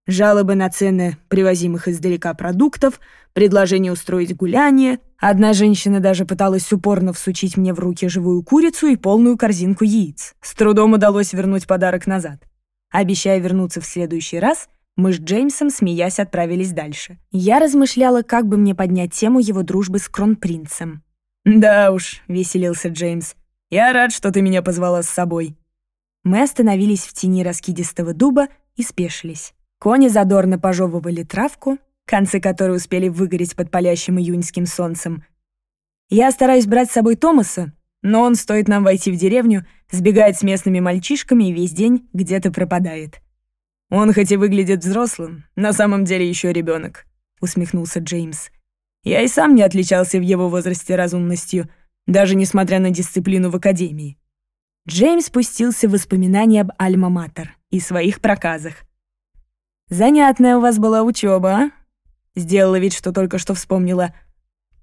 Жалобы на цены привозимых издалека продуктов, предложение устроить гуляние. Одна женщина даже пыталась упорно всучить мне в руки живую курицу и полную корзинку яиц. С трудом удалось вернуть подарок назад. Обещая вернуться в следующий раз, мы с Джеймсом, смеясь, отправились дальше. Я размышляла, как бы мне поднять тему его дружбы с кронпринцем. «Да уж», — веселился Джеймс, — «я рад, что ты меня позвала с собой». Мы остановились в тени раскидистого дуба и спешились. Кони задорно пожевывали травку, концы которой успели выгореть под палящим июньским солнцем. Я стараюсь брать с собой Томаса, но он, стоит нам войти в деревню, сбегает с местными мальчишками и весь день где-то пропадает. «Он хоть и выглядит взрослым, на самом деле еще ребенок, усмехнулся Джеймс. «Я и сам не отличался в его возрасте разумностью, даже несмотря на дисциплину в академии». Джеймс пустился в воспоминания об Альма-Матер и своих проказах. «Занятная у вас была учеба, а?» Сделала вид, что только что вспомнила.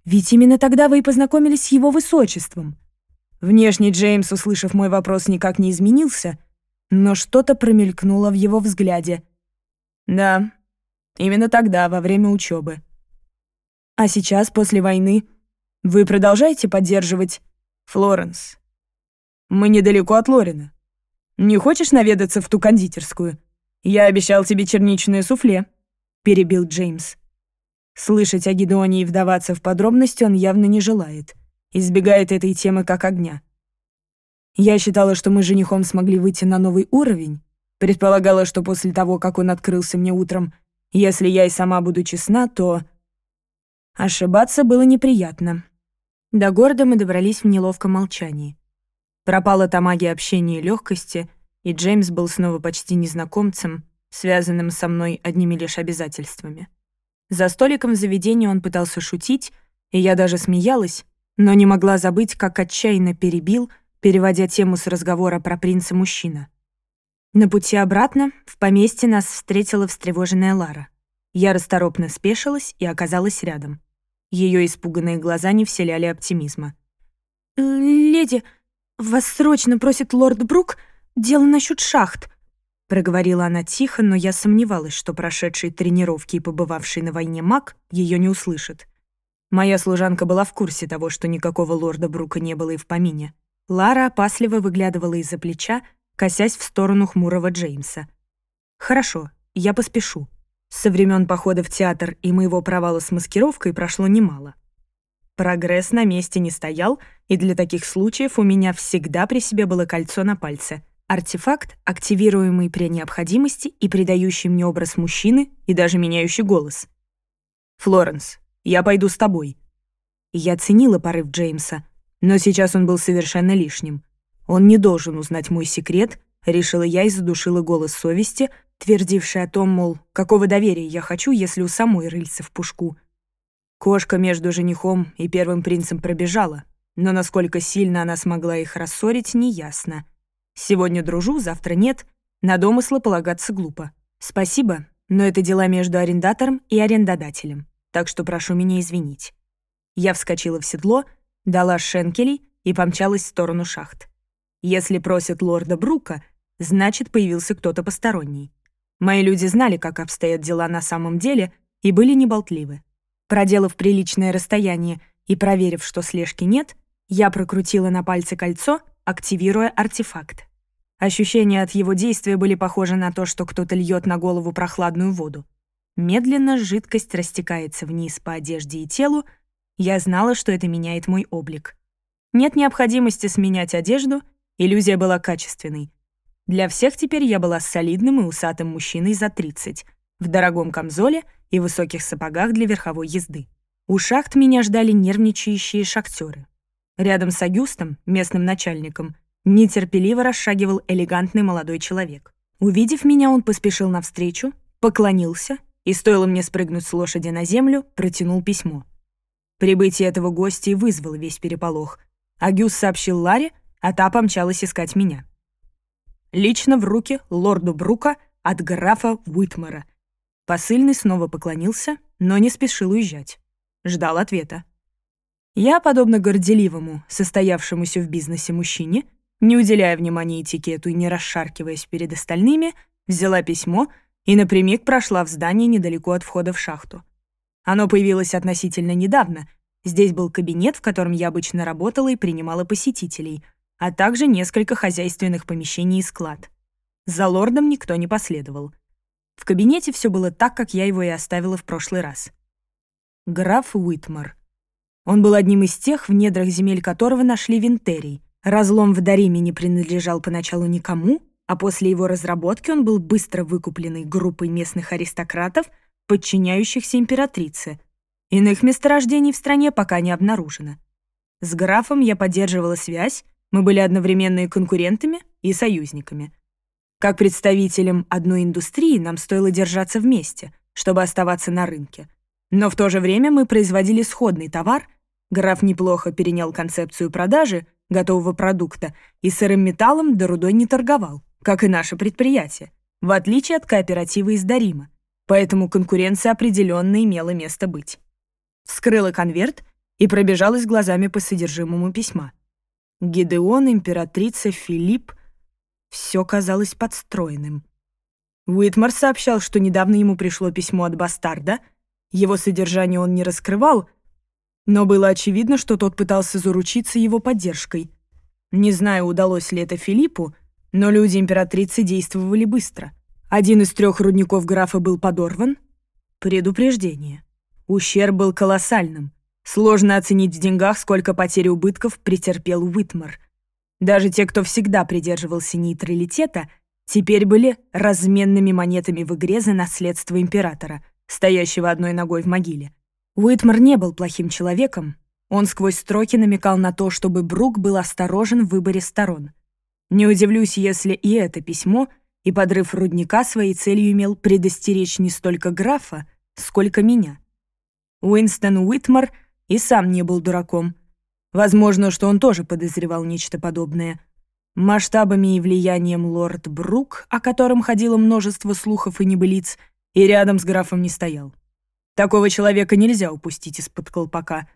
«Ведь именно тогда вы и познакомились с его высочеством». Внешне Джеймс, услышав мой вопрос, никак не изменился, но что-то промелькнуло в его взгляде. «Да, именно тогда, во время учебы. «А сейчас, после войны, вы продолжаете поддерживать Флоренс?» «Мы недалеко от Лорина. Не хочешь наведаться в ту кондитерскую?» «Я обещал тебе черничное суфле», — перебил Джеймс. Слышать о Гедеоне и вдаваться в подробности он явно не желает. Избегает этой темы как огня. Я считала, что мы с женихом смогли выйти на новый уровень. Предполагала, что после того, как он открылся мне утром, если я и сама буду честна, то... Ошибаться было неприятно. До города мы добрались в неловком молчании. Пропала та магия общения и легкости, и Джеймс был снова почти незнакомцем, связанным со мной одними лишь обязательствами. За столиком в заведении он пытался шутить, и я даже смеялась, но не могла забыть, как отчаянно перебил, переводя тему с разговора про принца-мужчина. На пути обратно в поместье нас встретила встревоженная Лара. Я расторопно спешилась и оказалась рядом. Ее испуганные глаза не вселяли оптимизма. «Леди, вас срочно просит лорд Брук», «Дело насчет шахт», — проговорила она тихо, но я сомневалась, что прошедший тренировки и побывавший на войне маг ее не услышит. Моя служанка была в курсе того, что никакого лорда Брука не было и в помине. Лара опасливо выглядывала из-за плеча, косясь в сторону хмурого Джеймса. «Хорошо, я поспешу. Со времен похода в театр и моего провала с маскировкой прошло немало. Прогресс на месте не стоял, и для таких случаев у меня всегда при себе было кольцо на пальце. Артефакт, активируемый при необходимости и придающий мне образ мужчины и даже меняющий голос. «Флоренс, я пойду с тобой». Я ценила порыв Джеймса, но сейчас он был совершенно лишним. Он не должен узнать мой секрет, решила я и задушила голос совести, твердивший о том, мол, какого доверия я хочу, если у самой рыльца в пушку. Кошка между женихом и первым принцем пробежала, но насколько сильно она смогла их рассорить, неясно. Сегодня дружу, завтра нет. На домыслы полагаться глупо. Спасибо, но это дела между арендатором и арендодателем, так что прошу меня извинить. Я вскочила в седло, дала шенкелей и помчалась в сторону шахт. Если просят лорда Брука, значит, появился кто-то посторонний. Мои люди знали, как обстоят дела на самом деле, и были неболтливы. Проделав приличное расстояние и проверив, что слежки нет, я прокрутила на пальце кольцо — активируя артефакт. Ощущения от его действия были похожи на то, что кто-то льет на голову прохладную воду. Медленно жидкость растекается вниз по одежде и телу. Я знала, что это меняет мой облик. Нет необходимости сменять одежду, иллюзия была качественной. Для всех теперь я была солидным и усатым мужчиной за 30, в дорогом камзоле и высоких сапогах для верховой езды. У шахт меня ждали нервничающие шахтеры, Рядом с Агюстом, местным начальником, нетерпеливо расшагивал элегантный молодой человек. Увидев меня, он поспешил навстречу, поклонился и, стоило мне спрыгнуть с лошади на землю, протянул письмо. Прибытие этого гостя и вызвало весь переполох. Агюст сообщил Ларе, а та помчалась искать меня. Лично в руки лорду Брука от графа Уитмара. Посыльный снова поклонился, но не спешил уезжать. Ждал ответа. Я, подобно горделивому, состоявшемуся в бизнесе мужчине, не уделяя внимания этикету и не расшаркиваясь перед остальными, взяла письмо и напрямик прошла в здание недалеко от входа в шахту. Оно появилось относительно недавно. Здесь был кабинет, в котором я обычно работала и принимала посетителей, а также несколько хозяйственных помещений и склад. За лордом никто не последовал. В кабинете все было так, как я его и оставила в прошлый раз. Граф Уитмар — он был одним из тех, в недрах земель которого нашли винтерий. Разлом в Дариме не принадлежал поначалу никому, а после его разработки он был быстро выкупленный группой местных аристократов, подчиняющихся императрице. Иных месторождений в стране пока не обнаружено. С графом я поддерживала связь, мы были одновременно и конкурентами, и союзниками. Как представителям одной индустрии нам стоило держаться вместе, чтобы оставаться на рынке. Но в то же время мы производили сходный товар – Граф неплохо перенял концепцию продажи готового продукта и сырым металлом до рудой не торговал, как и наше предприятие, в отличие от кооператива из Дарима. Поэтому конкуренция определенно имела место быть. Вскрыла конверт и пробежалась глазами по содержимому письма. Гидеон, императрица, Филипп. Все казалось подстроенным. Уитмар сообщал, что недавно ему пришло письмо от бастарда. Его содержание он не раскрывал, но было очевидно, что тот пытался заручиться его поддержкой. Не знаю, удалось ли это Филиппу, но люди императрицы действовали быстро. Один из трех рудников графа был подорван. Предупреждение. Ущерб был колоссальным. Сложно оценить в деньгах, сколько потерь и убытков претерпел Уитмар. Даже те, кто всегда придерживался нейтралитета, теперь были разменными монетами в игре за наследство императора, стоящего одной ногой в могиле. Уитмар не был плохим человеком. Он сквозь строки намекал на то, чтобы Брук был осторожен в выборе сторон. Не удивлюсь, если и это письмо и подрыв рудника своей целью имел предостеречь не столько графа, сколько меня. Уинстон Уитмар и сам не был дураком. Возможно, что он тоже подозревал нечто подобное. Масштабами и влиянием лорд Брук, о котором ходило множество слухов и небылиц, и рядом с графом не стоял. Такого человека нельзя упустить из-под колпака.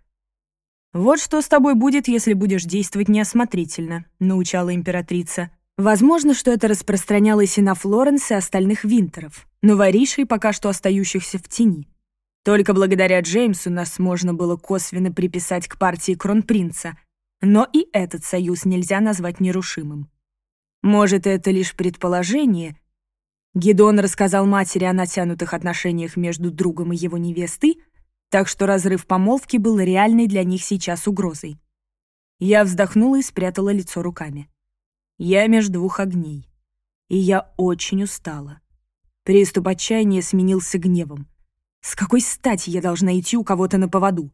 «Вот что с тобой будет, если будешь действовать неосмотрительно», — научала императрица. Возможно, что это распространялось и на Флоренс и остальных Винтеров, но воришей пока что остающихся в тени. Только благодаря Джеймсу нас можно было косвенно приписать к партии Кронпринца, но и этот союз нельзя назвать нерушимым. Может, это лишь предположение, Гедон рассказал матери о натянутых отношениях между другом и его невестой, так что разрыв помолвки был реальной для них сейчас угрозой. Я вздохнула и спрятала лицо руками. Я между двух огней. И я очень устала. Приступ отчаяния сменился гневом. С какой стати я должна идти у кого-то на поводу?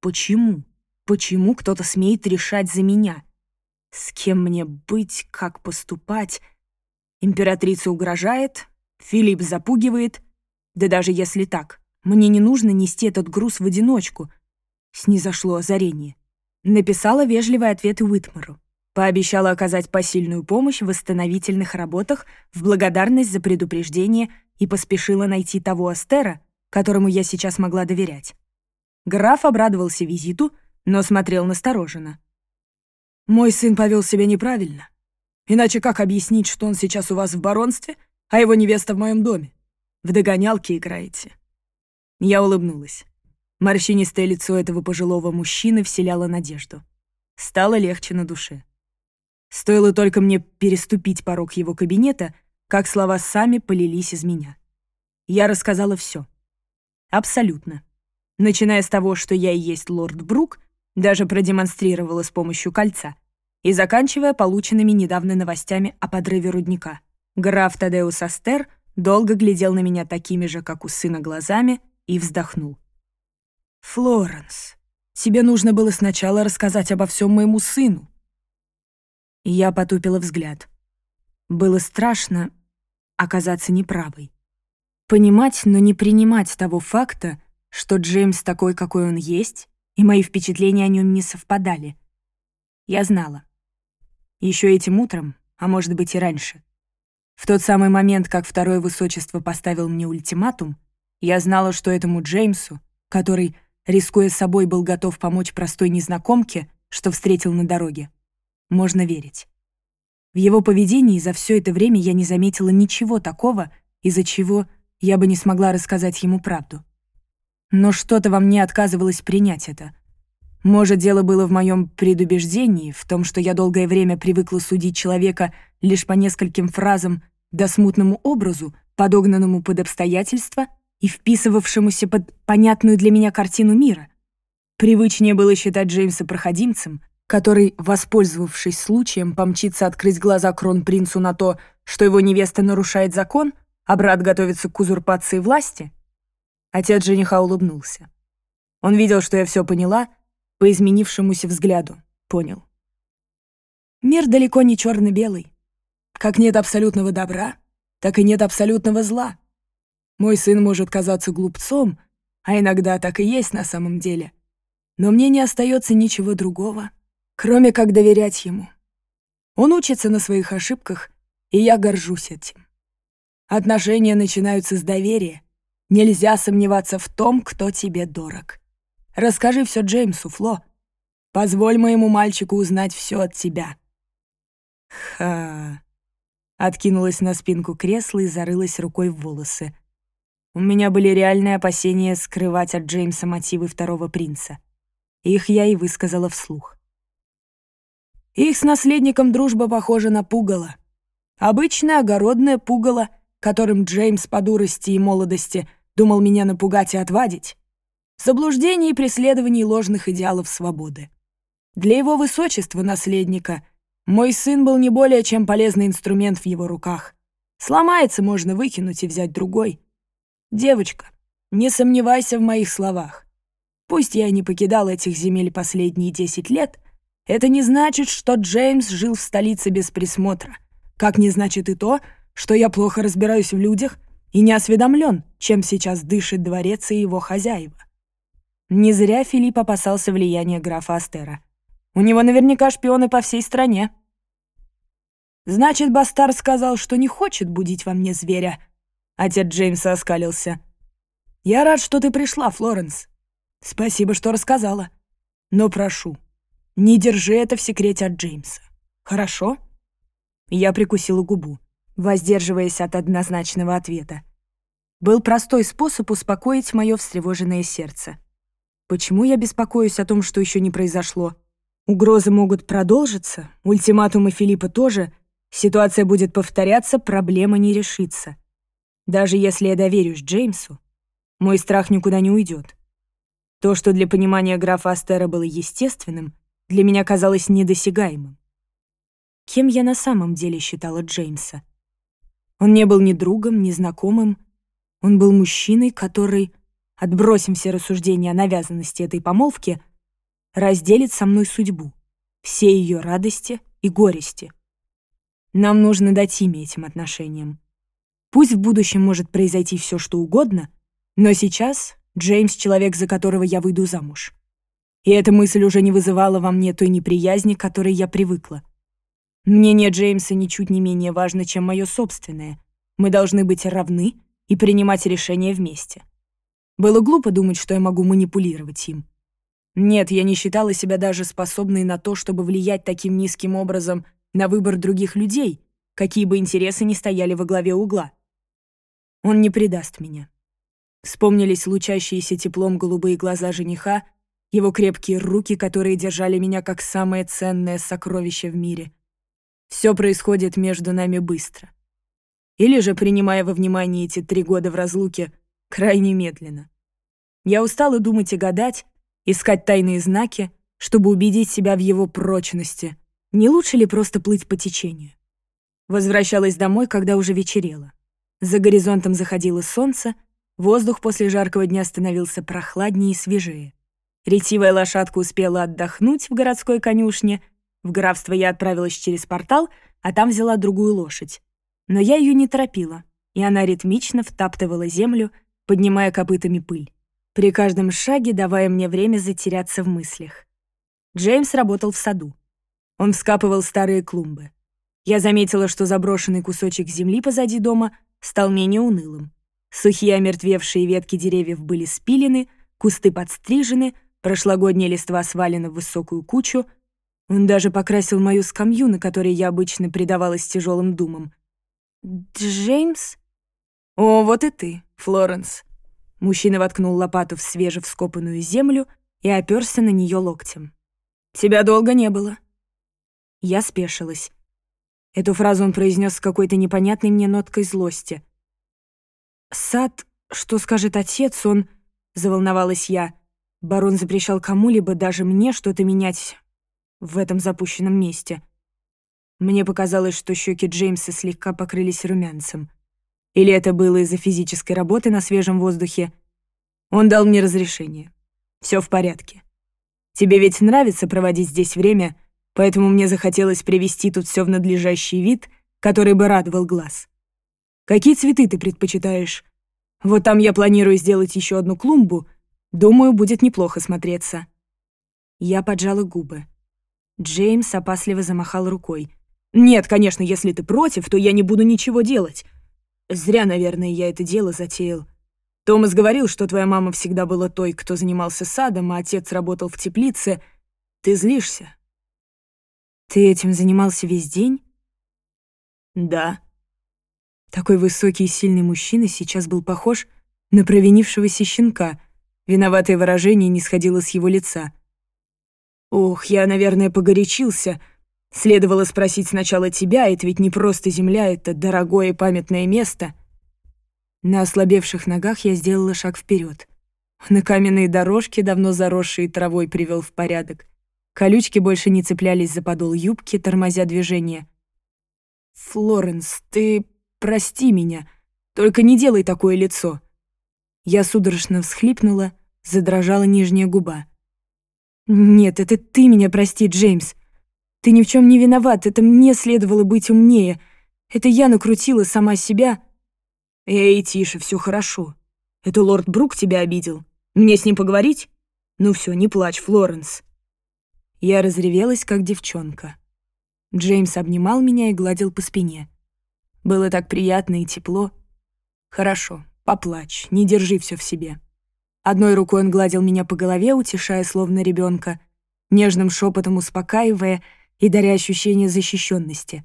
Почему? Почему кто-то смеет решать за меня? С кем мне быть, как поступать — Императрица угрожает, Филипп запугивает. Да даже если так, мне не нужно нести этот груз в одиночку. Снизошло озарение. Написала вежливый ответ Уитмару. Пообещала оказать посильную помощь в восстановительных работах в благодарность за предупреждение и поспешила найти того Астера, которому я сейчас могла доверять. Граф обрадовался визиту, но смотрел настороженно. «Мой сын повел себя неправильно. Иначе как объяснить, что он сейчас у вас в баронстве, а его невеста в моем доме? В догонялке играете». Я улыбнулась. Морщинистое лицо этого пожилого мужчины вселяло надежду. Стало легче на душе. Стоило только мне переступить порог его кабинета, как слова сами полились из меня. Я рассказала все. Абсолютно. Начиная с того, что я и есть лорд Брук, даже продемонстрировала с помощью кольца, и заканчивая полученными недавно новостями о подрыве рудника. Граф Тадеус Астер долго глядел на меня такими же, как у сына, глазами и вздохнул. «Флоренс, тебе нужно было сначала рассказать обо всем моему сыну». Я потупила взгляд. Было страшно оказаться неправой. Понимать, но не принимать того факта, что Джеймс такой, какой он есть, и мои впечатления о нем не совпадали. Я знала. Еще этим утром, а может быть и раньше. В тот самый момент, как второе высочество поставил мне ультиматум, я знала, что этому Джеймсу, который, рискуя собой, был готов помочь простой незнакомке, что встретил на дороге, можно верить. В его поведении за все это время я не заметила ничего такого, из-за чего я бы не смогла рассказать ему правду. Но что-то во мне отказывалось принять это. Может, дело было в моем предубеждении, в том, что я долгое время привыкла судить человека лишь по нескольким фразам да смутному образу, подогнанному под обстоятельства и вписывавшемуся под понятную для меня картину мира. Привычнее было считать Джеймса проходимцем, который, воспользовавшись случаем, помчится открыть глаза кронпринцу на то, что его невеста нарушает закон, а брат готовится к узурпации власти. Отец жениха улыбнулся. Он видел, что я все поняла — по изменившемуся взгляду, понял. Мир далеко не черно белый Как нет абсолютного добра, так и нет абсолютного зла. Мой сын может казаться глупцом, а иногда так и есть на самом деле. Но мне не остается ничего другого, кроме как доверять ему. Он учится на своих ошибках, и я горжусь этим. Отношения начинаются с доверия. Нельзя сомневаться в том, кто тебе дорог. Расскажи все Джеймсу, Фло. Позволь моему мальчику узнать все от тебя». «Ха...» Откинулась на спинку кресла и зарылась рукой в волосы. У меня были реальные опасения скрывать от Джеймса мотивы второго принца. Их я и высказала вслух. Их с наследником дружба похожа на пугало. Обычное огородное пугало, которым Джеймс по дурости и молодости думал меня напугать и отвадить заблуждений и преследований ложных идеалов свободы. Для его высочества, наследника, мой сын был не более чем полезный инструмент в его руках. Сломается, можно выкинуть и взять другой. Девочка, не сомневайся в моих словах. Пусть я не покидал этих земель последние десять лет, это не значит, что Джеймс жил в столице без присмотра. Как не значит и то, что я плохо разбираюсь в людях и не осведомлен, чем сейчас дышит дворец и его хозяева. Не зря Филипп опасался влияния графа Астера. У него наверняка шпионы по всей стране. «Значит, Бастар сказал, что не хочет будить во мне зверя». Отец Джеймса оскалился. «Я рад, что ты пришла, Флоренс. Спасибо, что рассказала. Но прошу, не держи это в секрете от Джеймса. Хорошо?» Я прикусила губу, воздерживаясь от однозначного ответа. Был простой способ успокоить мое встревоженное сердце — Почему я беспокоюсь о том, что еще не произошло? Угрозы могут продолжиться, ультиматумы Филиппа тоже. Ситуация будет повторяться, проблема не решится. Даже если я доверюсь Джеймсу, мой страх никуда не уйдет. То, что для понимания графа Астера было естественным, для меня казалось недосягаемым. Кем я на самом деле считала Джеймса? Он не был ни другом, ни знакомым. Он был мужчиной, который отбросим все рассуждения о навязанности этой помолвки, разделит со мной судьбу, все ее радости и горести. Нам нужно дать имя этим отношениям. Пусть в будущем может произойти все, что угодно, но сейчас Джеймс — человек, за которого я выйду замуж. И эта мысль уже не вызывала во мне той неприязни, к которой я привыкла. Мнение Джеймса ничуть не менее важно, чем мое собственное. Мы должны быть равны и принимать решения вместе. Было глупо думать, что я могу манипулировать им. Нет, я не считала себя даже способной на то, чтобы влиять таким низким образом на выбор других людей, какие бы интересы ни стояли во главе угла. Он не предаст меня. Вспомнились лучащиеся теплом голубые глаза жениха, его крепкие руки, которые держали меня как самое ценное сокровище в мире. Все происходит между нами быстро. Или же, принимая во внимание эти три года в разлуке, крайне медленно. Я устала думать и гадать, искать тайные знаки, чтобы убедить себя в его прочности. Не лучше ли просто плыть по течению? Возвращалась домой, когда уже вечерело. За горизонтом заходило солнце, воздух после жаркого дня становился прохладнее и свежее. Ретивая лошадка успела отдохнуть в городской конюшне. В графство я отправилась через портал, а там взяла другую лошадь. Но я ее не торопила, и она ритмично втаптывала землю, поднимая копытами пыль, при каждом шаге давая мне время затеряться в мыслях. Джеймс работал в саду. Он вскапывал старые клумбы. Я заметила, что заброшенный кусочек земли позади дома стал менее унылым. Сухие омертвевшие ветки деревьев были спилены, кусты подстрижены, прошлогодняя листва свалена в высокую кучу. Он даже покрасил мою скамью, на которой я обычно предавалась тяжелым думам. «Джеймс?» «О, вот и ты!» Флоренс». Мужчина воткнул лопату в свежевскопанную землю и оперся на нее локтем. «Тебя долго не было». Я спешилась. Эту фразу он произнес с какой-то непонятной мне ноткой злости. «Сад, что скажет отец, он...» — заволновалась я. Барон запрещал кому-либо, даже мне, что-то менять в этом запущенном месте. Мне показалось, что щеки Джеймса слегка покрылись румянцем или это было из-за физической работы на свежем воздухе, он дал мне разрешение. Все в порядке. Тебе ведь нравится проводить здесь время, поэтому мне захотелось привести тут все в надлежащий вид, который бы радовал глаз. Какие цветы ты предпочитаешь? Вот там я планирую сделать еще одну клумбу. Думаю, будет неплохо смотреться. Я поджала губы. Джеймс опасливо замахал рукой. «Нет, конечно, если ты против, то я не буду ничего делать. Зря, наверное, я это дело затеял. Томас говорил, что твоя мама всегда была той, кто занимался садом, а отец работал в теплице. Ты злишься?» «Ты этим занимался весь день?» «Да». Такой высокий и сильный мужчина сейчас был похож на провинившегося щенка. Виноватое выражение не сходило с его лица. «Ох, я, наверное, погорячился. Следовало спросить сначала тебя, это ведь не просто земля, это дорогое памятное место. На ослабевших ногах я сделала шаг вперед. На каменные дорожки, давно заросшие травой, привел в порядок. Колючки больше не цеплялись за подол юбки, тормозя движение. «Флоренс, ты прости меня, только не делай такое лицо». Я судорожно всхлипнула, задрожала нижняя губа. «Нет, это ты меня прости, Джеймс. Ты ни в чем не виноват, это мне следовало быть умнее. Это я накрутила сама себя. Эй, тише, все хорошо. Это лорд Брук тебя обидел. Мне с ним поговорить? Ну все, не плачь, Флоренс. Я разревелась, как девчонка. Джеймс обнимал меня и гладил по спине. Было так приятно и тепло. Хорошо, поплачь, не держи все в себе. Одной рукой он гладил меня по голове, утешая словно ребенка, нежным шепотом успокаивая — и даря ощущение защищенности.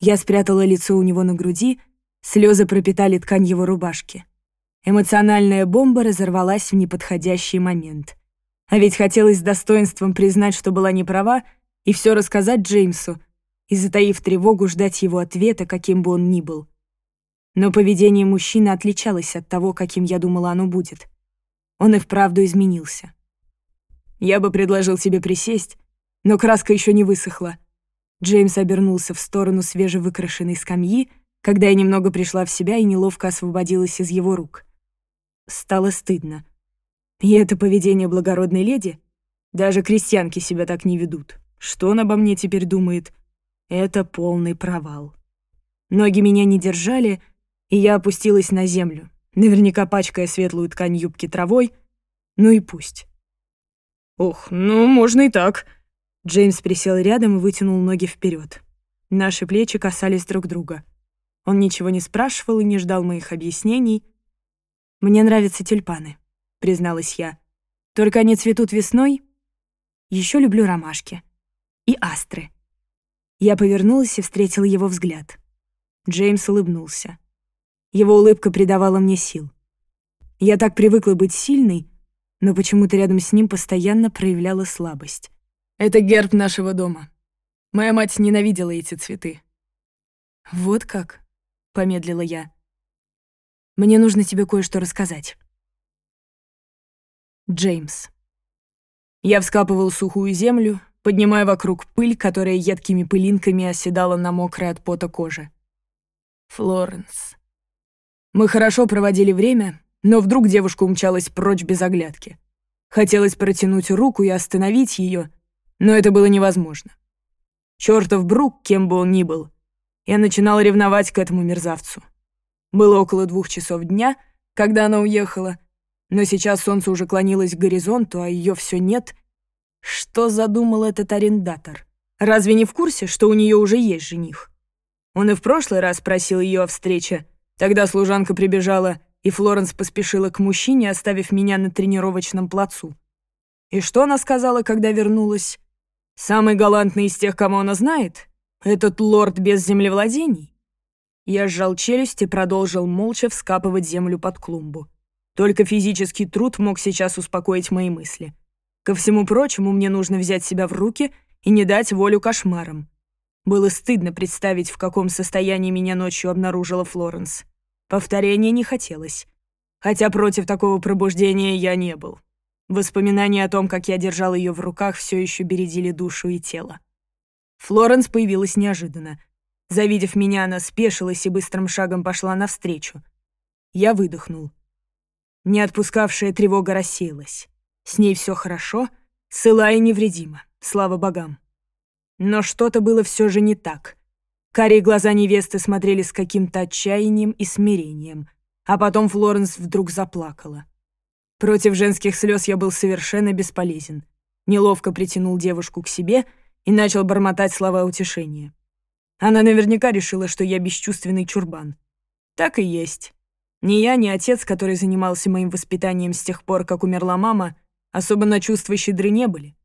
Я спрятала лицо у него на груди, слезы пропитали ткань его рубашки. Эмоциональная бомба разорвалась в неподходящий момент. А ведь хотелось с достоинством признать, что была неправа и все рассказать Джеймсу, и, затаив тревогу, ждать его ответа, каким бы он ни был. Но поведение мужчины отличалось от того, каким я думала оно будет. Он и вправду изменился. «Я бы предложил тебе присесть, но краска еще не высохла. Джеймс обернулся в сторону свежевыкрашенной скамьи, когда я немного пришла в себя и неловко освободилась из его рук. Стало стыдно. И это поведение благородной леди? Даже крестьянки себя так не ведут. Что он обо мне теперь думает? Это полный провал. Ноги меня не держали, и я опустилась на землю, наверняка пачкая светлую ткань юбки травой. Ну и пусть. «Ох, ну можно и так», Джеймс присел рядом и вытянул ноги вперед. Наши плечи касались друг друга. Он ничего не спрашивал и не ждал моих объяснений. «Мне нравятся тюльпаны», — призналась я. «Только они цветут весной. Еще люблю ромашки. И астры». Я повернулась и встретила его взгляд. Джеймс улыбнулся. Его улыбка придавала мне сил. Я так привыкла быть сильной, но почему-то рядом с ним постоянно проявляла слабость. Это герб нашего дома. Моя мать ненавидела эти цветы». «Вот как?» — помедлила я. «Мне нужно тебе кое-что рассказать». Джеймс. Я вскапывал сухую землю, поднимая вокруг пыль, которая едкими пылинками оседала на мокрой от пота кожи. Флоренс. Мы хорошо проводили время, но вдруг девушка умчалась прочь без оглядки. Хотелось протянуть руку и остановить ее, но это было невозможно. Чёртов Брук, кем бы он ни был, я начинал ревновать к этому мерзавцу. Было около двух часов дня, когда она уехала, но сейчас солнце уже клонилось к горизонту, а её всё нет. Что задумал этот арендатор? Разве не в курсе, что у неё уже есть жених? Он и в прошлый раз просил её о встрече. Тогда служанка прибежала, и Флоренс поспешила к мужчине, оставив меня на тренировочном плацу. И что она сказала, когда вернулась? Самый галантный из тех, кому она знает? Этот лорд без землевладений?» Я сжал челюсть и продолжил молча вскапывать землю под клумбу. Только физический труд мог сейчас успокоить мои мысли. Ко всему прочему, мне нужно взять себя в руки и не дать волю кошмарам. Было стыдно представить, в каком состоянии меня ночью обнаружила Флоренс. Повторения не хотелось. Хотя против такого пробуждения я не был. Воспоминания о том, как я держал ее в руках, все еще бередили душу и тело. Флоренс появилась неожиданно. Завидев меня, она спешилась и быстрым шагом пошла навстречу. Я выдохнул. Не отпускавшая тревога рассеялась. С ней все хорошо, цела и невредима, слава богам. Но что-то было все же не так. Карие глаза невесты смотрели с каким-то отчаянием и смирением, а потом Флоренс вдруг заплакала. Против женских слез я был совершенно бесполезен. Неловко притянул девушку к себе и начал бормотать слова утешения. Она наверняка решила, что я бесчувственный чурбан. Так и есть. Ни я, ни отец, который занимался моим воспитанием с тех пор, как умерла мама, особо на чувства щедры не были.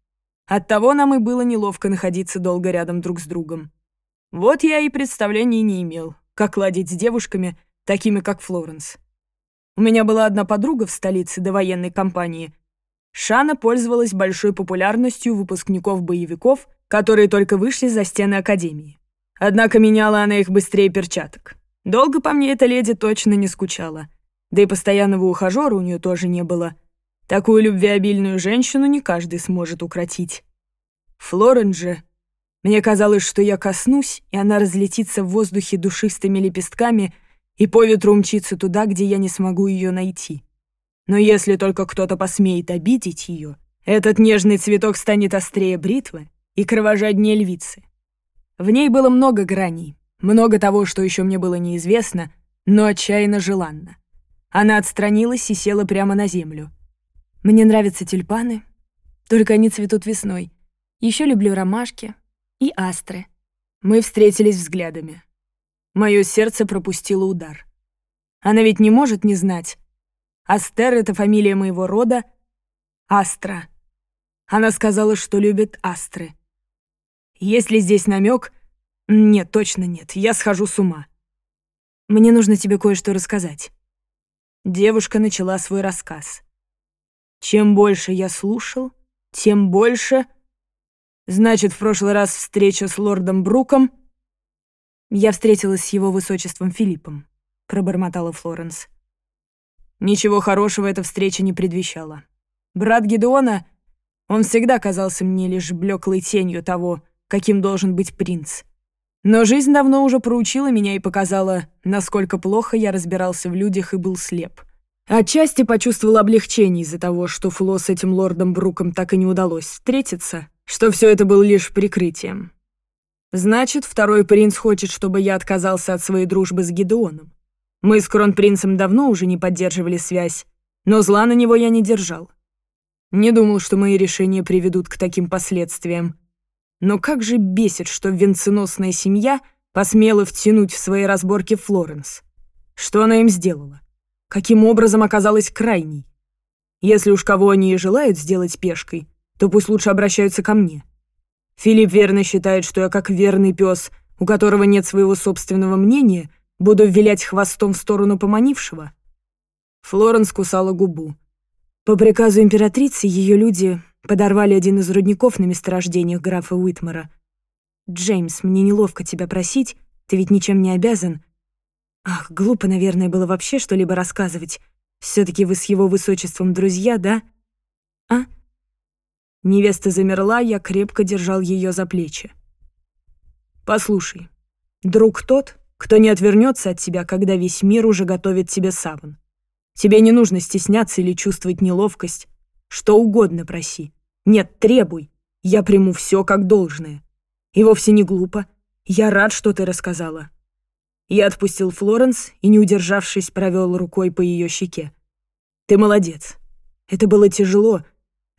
Оттого нам и было неловко находиться долго рядом друг с другом. Вот я и представления не имел, как ладить с девушками, такими как Флоренс. У меня была одна подруга в столице довоенной компании. Шана пользовалась большой популярностью выпускников-боевиков, которые только вышли за стены Академии. Однако меняла она их быстрее перчаток. Долго по мне эта леди точно не скучала. Да и постоянного ухажера у нее тоже не было. Такую любвеобильную женщину не каждый сможет укротить. Флорен же... Мне казалось, что я коснусь, и она разлетится в воздухе душистыми лепестками — и по ветру умчится туда, где я не смогу ее найти. Но если только кто-то посмеет обидеть ее, этот нежный цветок станет острее бритвы и кровожаднее львицы. В ней было много граней, много того, что еще мне было неизвестно, но отчаянно желанно. Она отстранилась и села прямо на землю. «Мне нравятся тюльпаны, только они цветут весной. Еще люблю ромашки и астры». Мы встретились взглядами. Мое сердце пропустило удар. Она ведь не может не знать. Астер — это фамилия моего рода. Астра. Она сказала, что любит астры. Есть ли здесь намек, Нет, точно нет, я схожу с ума. Мне нужно тебе кое-что рассказать. Девушка начала свой рассказ. Чем больше я слушал, тем больше... Значит, в прошлый раз встреча с лордом Бруком — «Я встретилась с его высочеством Филиппом», — пробормотала Флоренс. Ничего хорошего эта встреча не предвещала. Брат Гедеона, он всегда казался мне лишь блеклой тенью того, каким должен быть принц. Но жизнь давно уже проучила меня и показала, насколько плохо я разбирался в людях и был слеп. Отчасти почувствовал облегчение из-за того, что Фло с этим лордом Бруком так и не удалось встретиться, что все это было лишь прикрытием. Значит, второй принц хочет, чтобы я отказался от своей дружбы с Гидеоном. Мы с кронпринцем давно уже не поддерживали связь, но зла на него я не держал. Не думал, что мои решения приведут к таким последствиям. Но как же бесит, что венценосная семья посмела втянуть в свои разборки Флоренс. Что она им сделала? Каким образом оказалась крайней? Если уж кого они и желают сделать пешкой, то пусть лучше обращаются ко мне. Филипп верно считает, что я как верный пес, у которого нет своего собственного мнения, буду вилять хвостом в сторону поманившего». Флоренс кусала губу. По приказу императрицы ее люди подорвали один из рудников на месторождениях графа Уитмара. «Джеймс, мне неловко тебя просить, ты ведь ничем не обязан». «Ах, глупо, наверное, было вообще что-либо рассказывать. все таки вы с его высочеством друзья, да?» «А?» Невеста замерла, я крепко держал ее за плечи. «Послушай, друг тот, кто не отвернется от тебя, когда весь мир уже готовит тебе саван. Тебе не нужно стесняться или чувствовать неловкость. Что угодно проси. Нет, требуй. Я приму все как должное. И вовсе не глупо. Я рад, что ты рассказала». Я отпустил Флоренс и, не удержавшись, провел рукой по ее щеке. «Ты молодец. Это было тяжело,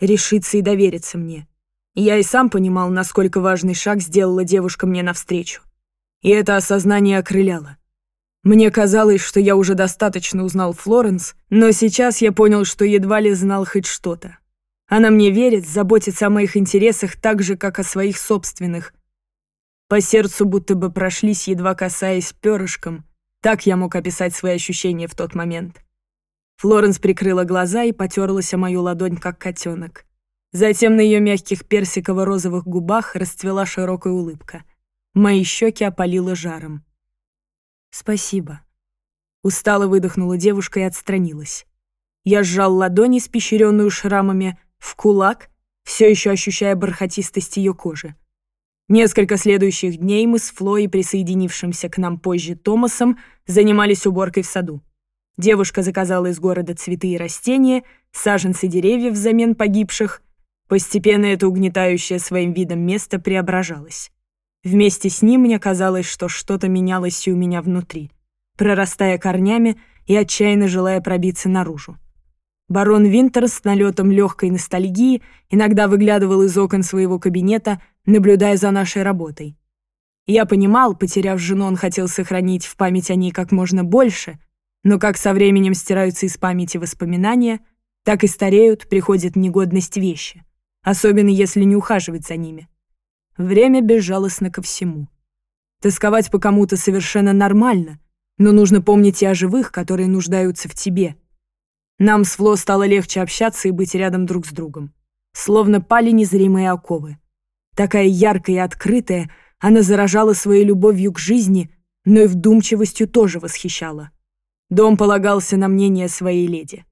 решиться и довериться мне. Я и сам понимал, насколько важный шаг сделала девушка мне навстречу. И это осознание окрыляло. Мне казалось, что я уже достаточно узнал Флоренс, но сейчас я понял, что едва ли знал хоть что-то. Она мне верит, заботится о моих интересах так же, как о своих собственных. По сердцу будто бы прошлись, едва касаясь перышком. Так я мог описать свои ощущения в тот момент. Флоренс прикрыла глаза и потерлась о мою ладонь, как котенок. Затем на ее мягких персиково-розовых губах расцвела широкая улыбка. Мои щеки опалило жаром. «Спасибо». Устало выдохнула девушка и отстранилась. Я сжал ладони, спещренную шрамами, в кулак, все еще ощущая бархатистость ее кожи. Несколько следующих дней мы с Флоей, присоединившимся к нам позже Томасом, занимались уборкой в саду. Девушка заказала из города цветы и растения, саженцы деревьев взамен погибших. Постепенно это угнетающее своим видом место преображалось. Вместе с ним мне казалось, что что-то менялось и у меня внутри, прорастая корнями и отчаянно желая пробиться наружу. Барон Винтер с налетом легкой ностальгии иногда выглядывал из окон своего кабинета, наблюдая за нашей работой. Я понимал, потеряв жену, он хотел сохранить в память о ней как можно больше — но как со временем стираются из памяти воспоминания, так и стареют, приходят негодность вещи, особенно если не ухаживать за ними. Время безжалостно ко всему. Тосковать по кому-то совершенно нормально, но нужно помнить и о живых, которые нуждаются в тебе. Нам с Фло стало легче общаться и быть рядом друг с другом. Словно пали незримые оковы. Такая яркая и открытая, она заражала своей любовью к жизни, но и вдумчивостью тоже восхищала. Дом полагался на мнение своей леди.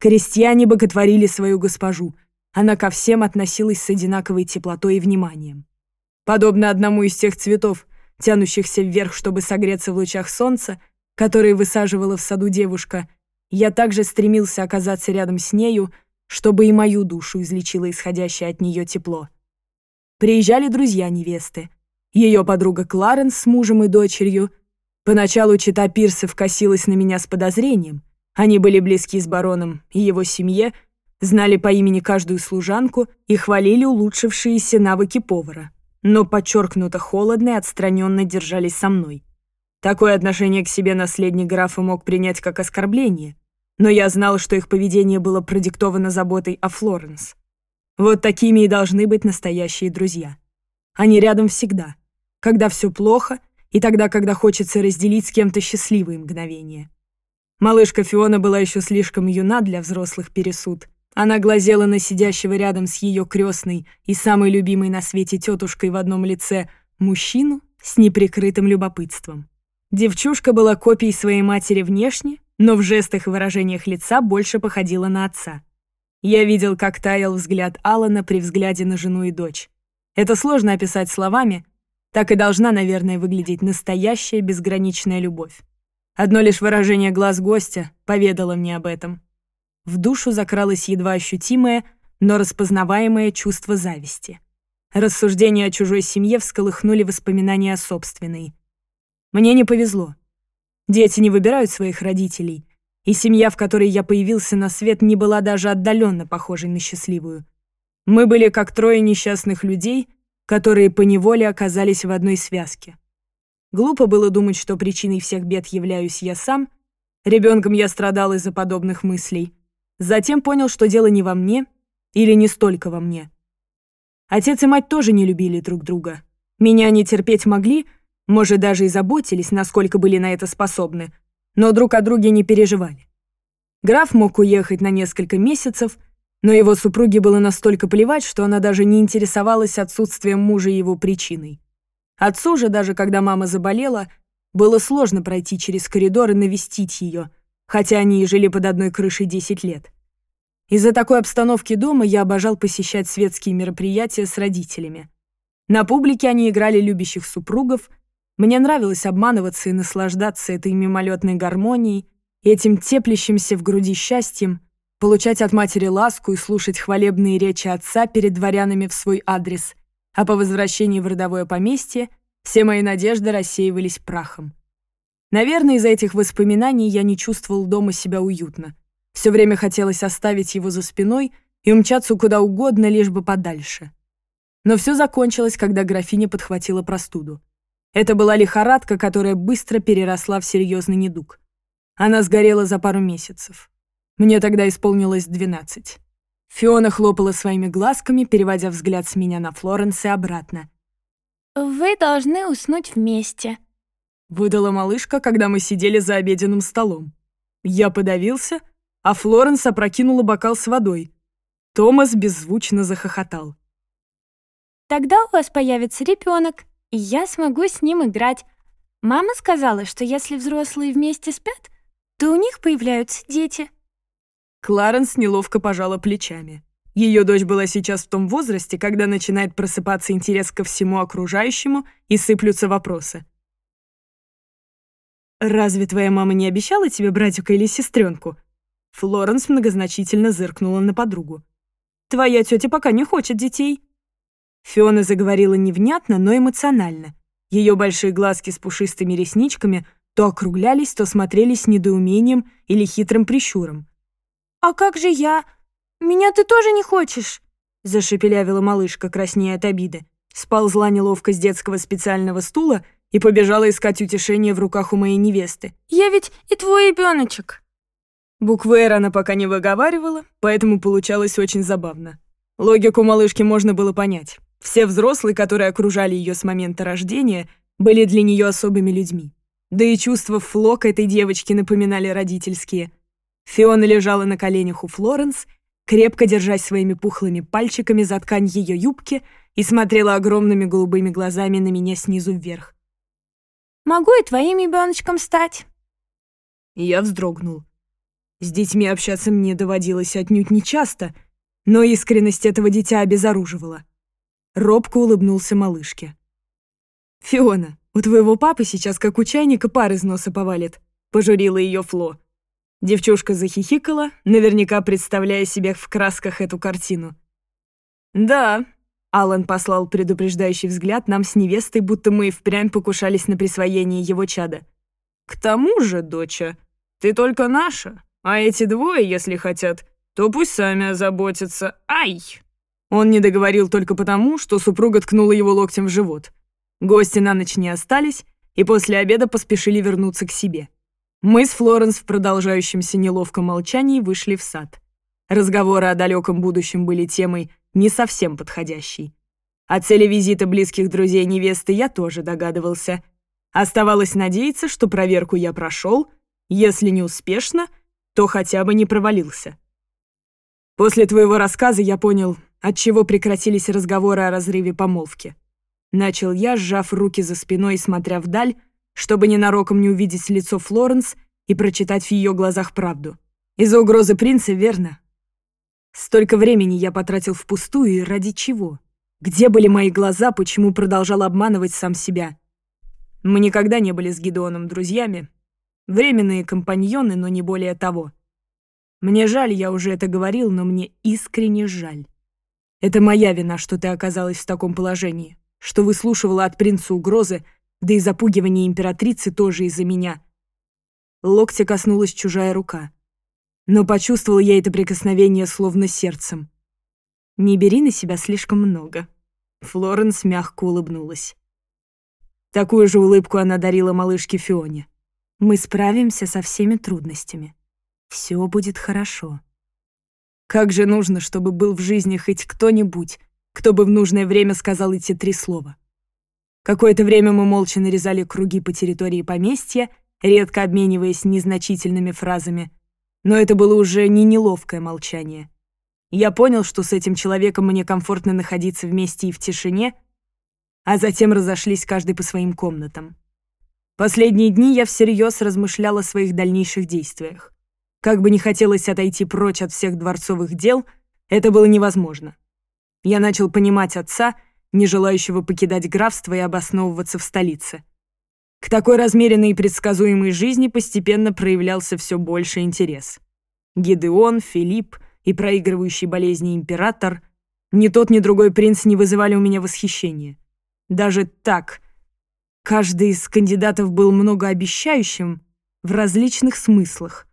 Крестьяне боготворили свою госпожу. Она ко всем относилась с одинаковой теплотой и вниманием. Подобно одному из тех цветов, тянущихся вверх, чтобы согреться в лучах солнца, которые высаживала в саду девушка, я также стремился оказаться рядом с нею, чтобы и мою душу излечило исходящее от нее тепло. Приезжали друзья невесты. Ее подруга Кларенс с мужем и дочерью — Поначалу чита Пирсов косилась на меня с подозрением. Они были близки с бароном и его семье, знали по имени каждую служанку и хвалили улучшившиеся навыки повара, но подчеркнуто холодно и отстраненно держались со мной. Такое отношение к себе наследник графа мог принять как оскорбление, но я знал, что их поведение было продиктовано заботой о Флоренс. Вот такими и должны быть настоящие друзья. Они рядом всегда. Когда все плохо — и тогда, когда хочется разделить с кем-то счастливые мгновения. Малышка Фиона была еще слишком юна для взрослых пересуд. Она глазела на сидящего рядом с ее крестной и самой любимой на свете тетушкой в одном лице мужчину с неприкрытым любопытством. Девчушка была копией своей матери внешне, но в жестах и выражениях лица больше походила на отца. Я видел, как таял взгляд Алана при взгляде на жену и дочь. Это сложно описать словами, так и должна, наверное, выглядеть настоящая безграничная любовь. Одно лишь выражение глаз гостя поведало мне об этом. В душу закралось едва ощутимое, но распознаваемое чувство зависти. Рассуждения о чужой семье всколыхнули воспоминания о собственной. Мне не повезло. Дети не выбирают своих родителей, и семья, в которой я появился на свет, не была даже отдаленно похожей на счастливую. Мы были как трое несчастных людей, которые поневоле оказались в одной связке. Глупо было думать, что причиной всех бед являюсь я сам. Ребенком я страдал из-за подобных мыслей. Затем понял, что дело не во мне или не столько во мне. Отец и мать тоже не любили друг друга. Меня они терпеть могли, может, даже и заботились, насколько были на это способны, но друг о друге не переживали. Граф мог уехать на несколько месяцев, но его супруге было настолько плевать, что она даже не интересовалась отсутствием мужа и его причиной. Отцу же, даже когда мама заболела, было сложно пройти через коридор и навестить ее, хотя они и жили под одной крышей 10 лет. Из-за такой обстановки дома я обожал посещать светские мероприятия с родителями. На публике они играли любящих супругов, мне нравилось обманываться и наслаждаться этой мимолетной гармонией, этим теплящимся в груди счастьем — получать от матери ласку и слушать хвалебные речи отца перед дворянами в свой адрес, а по возвращении в родовое поместье все мои надежды рассеивались прахом. Наверное, из-за этих воспоминаний я не чувствовал дома себя уютно. Все время хотелось оставить его за спиной и умчаться куда угодно, лишь бы подальше. Но все закончилось, когда графиня подхватила простуду. Это была лихорадка, которая быстро переросла в серьезный недуг. Она сгорела за пару месяцев. Мне тогда исполнилось 12. Фиона хлопала своими глазками, переводя взгляд с меня на Флоренс и обратно. «Вы должны уснуть вместе», — выдала малышка, когда мы сидели за обеденным столом. Я подавился, а Флоренс опрокинула бокал с водой. Томас беззвучно захохотал. «Тогда у вас появится ребенок, и я смогу с ним играть. Мама сказала, что если взрослые вместе спят, то у них появляются дети». Кларенс неловко пожала плечами. Ее дочь была сейчас в том возрасте, когда начинает просыпаться интерес ко всему окружающему и сыплются вопросы. «Разве твоя мама не обещала тебе братика или сестренку?» Флоренс многозначительно зыркнула на подругу. «Твоя тетя пока не хочет детей». Фиона заговорила невнятно, но эмоционально. Ее большие глазки с пушистыми ресничками то округлялись, то смотрели с недоумением или хитрым прищуром. «А как же я? Меня ты тоже не хочешь?» Зашепелявила малышка, краснея от обиды. Сползла неловко с детского специального стула и побежала искать утешение в руках у моей невесты. «Я ведь и твой ребеночек. Буквы «Р» она пока не выговаривала, поэтому получалось очень забавно. Логику малышки можно было понять. Все взрослые, которые окружали ее с момента рождения, были для нее особыми людьми. Да и чувства Фло этой девочки напоминали родительские – Фиона лежала на коленях у Флоренс, крепко держась своими пухлыми пальчиками за ткань ее юбки и смотрела огромными голубыми глазами на меня снизу вверх. «Могу и твоим ребеночком стать!» Я вздрогнул. С детьми общаться мне доводилось отнюдь нечасто, но искренность этого дитя обезоруживала. Робко улыбнулся малышке. «Фиона, у твоего папы сейчас как у чайника пар из носа повалит», — пожурила ее Фло. Девчушка захихикала, наверняка представляя себе в красках эту картину. «Да», — Алан послал предупреждающий взгляд нам с невестой, будто мы и впрямь покушались на присвоение его чада. «К тому же, доча, ты только наша, а эти двое, если хотят, то пусть сами озаботятся. Ай!» Он не договорил только потому, что супруга ткнула его локтем в живот. Гости на ночь не остались и после обеда поспешили вернуться к себе. Мы с Флоренс в продолжающемся неловком молчании вышли в сад. Разговоры о далеком будущем были темой не совсем подходящей. О цели визита близких друзей невесты я тоже догадывался. Оставалось надеяться, что проверку я прошел, если не успешно, то хотя бы не провалился. После твоего рассказа я понял, от чего прекратились разговоры о разрыве помолвки. Начал я, сжав руки за спиной и смотря вдаль, чтобы ненароком не увидеть лицо Флоренс и прочитать в ее глазах правду. Из-за угрозы принца, верно? Столько времени я потратил впустую и ради чего? Где были мои глаза, почему продолжал обманывать сам себя? Мы никогда не были с Гидеоном друзьями. Временные компаньоны, но не более того. Мне жаль, я уже это говорил, но мне искренне жаль. Это моя вина, что ты оказалась в таком положении, что выслушивала от принца угрозы, да и запугивание императрицы тоже из-за меня. Локтя коснулась чужая рука. Но почувствовала я это прикосновение словно сердцем. «Не бери на себя слишком много». Флоренс мягко улыбнулась. Такую же улыбку она дарила малышке Фионе. «Мы справимся со всеми трудностями. Все будет хорошо». Как же нужно, чтобы был в жизни хоть кто-нибудь, кто бы в нужное время сказал эти три слова. Какое-то время мы молча нарезали круги по территории поместья, редко обмениваясь незначительными фразами. Но это было уже не неловкое молчание. Я понял, что с этим человеком мне комфортно находиться вместе и в тишине, а затем разошлись каждый по своим комнатам. Последние дни я всерьез размышлял о своих дальнейших действиях. Как бы не хотелось отойти прочь от всех дворцовых дел, это было невозможно. Я начал понимать отца — не желающего покидать графство и обосновываться в столице. К такой размеренной и предсказуемой жизни постепенно проявлялся все больше интерес. Гидеон, Филипп и проигрывающий болезни император ни тот, ни другой принц не вызывали у меня восхищения. Даже так, каждый из кандидатов был многообещающим в различных смыслах.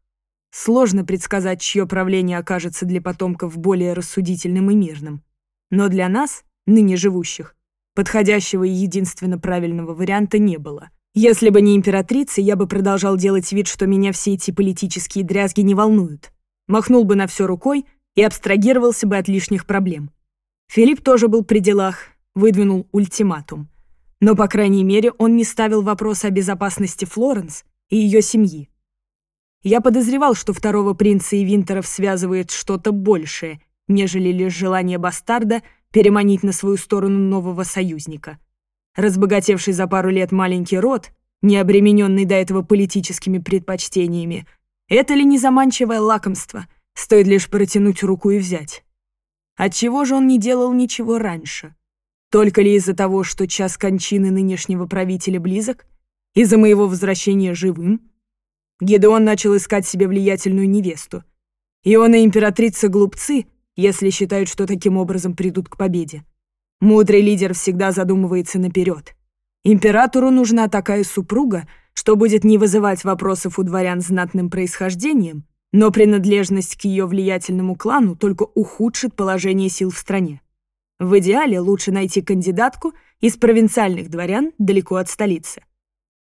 Сложно предсказать, чье правление окажется для потомков более рассудительным и мирным. Но для нас — ныне живущих. Подходящего и единственно правильного варианта не было. Если бы не императрица, я бы продолжал делать вид, что меня все эти политические дрязги не волнуют. Махнул бы на все рукой и абстрагировался бы от лишних проблем. Филипп тоже был при делах, выдвинул ультиматум. Но, по крайней мере, он не ставил вопрос о безопасности Флоренс и ее семьи. Я подозревал, что второго принца и Винтеров связывает что-то большее, нежели лишь желание бастарда – переманить на свою сторону нового союзника. Разбогатевший за пару лет маленький род, не обремененный до этого политическими предпочтениями, это ли не заманчивое лакомство, стоит лишь протянуть руку и взять? Отчего же он не делал ничего раньше? Только ли из-за того, что час кончины нынешнего правителя близок? Из-за моего возвращения живым? Гедеон начал искать себе влиятельную невесту. И он и императрица-глупцы — если считают, что таким образом придут к победе. Мудрый лидер всегда задумывается наперед. Императору нужна такая супруга, что будет не вызывать вопросов у дворян знатным происхождением, но принадлежность к ее влиятельному клану только ухудшит положение сил в стране. В идеале лучше найти кандидатку из провинциальных дворян далеко от столицы.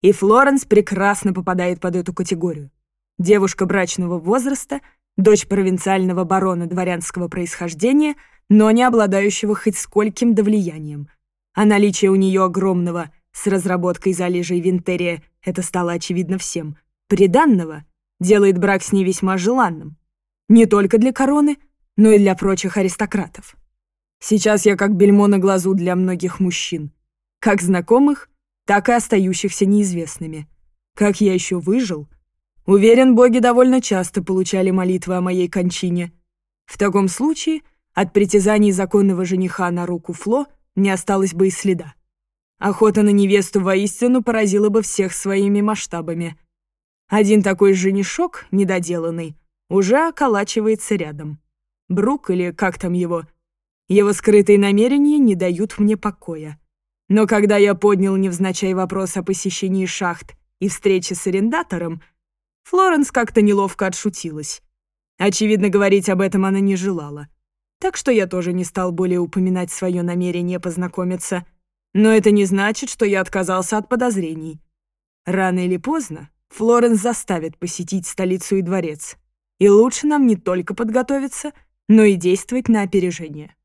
И Флоренс прекрасно попадает под эту категорию. Девушка брачного возраста, дочь провинциального барона дворянского происхождения, но не обладающего хоть скольким-то влиянием. А наличие у нее огромного, с разработкой залежей Винтерия, это стало очевидно всем, приданного, делает брак с ней весьма желанным. Не только для короны, но и для прочих аристократов. Сейчас я как бельмо на глазу для многих мужчин. Как знакомых, так и остающихся неизвестными. Как я еще выжил, Уверен, боги довольно часто получали молитвы о моей кончине. В таком случае от притязаний законного жениха на руку Фло не осталось бы и следа. Охота на невесту воистину поразила бы всех своими масштабами. Один такой женишок, недоделанный, уже околачивается рядом. Брук или как там его. Его скрытые намерения не дают мне покоя. Но когда я поднял невзначай вопрос о посещении шахт и встрече с арендатором — Флоренс как-то неловко отшутилась. Очевидно, говорить об этом она не желала. Так что я тоже не стал более упоминать свое намерение познакомиться. Но это не значит, что я отказался от подозрений. Рано или поздно Флоренс заставит посетить столицу и дворец. И лучше нам не только подготовиться, но и действовать на опережение.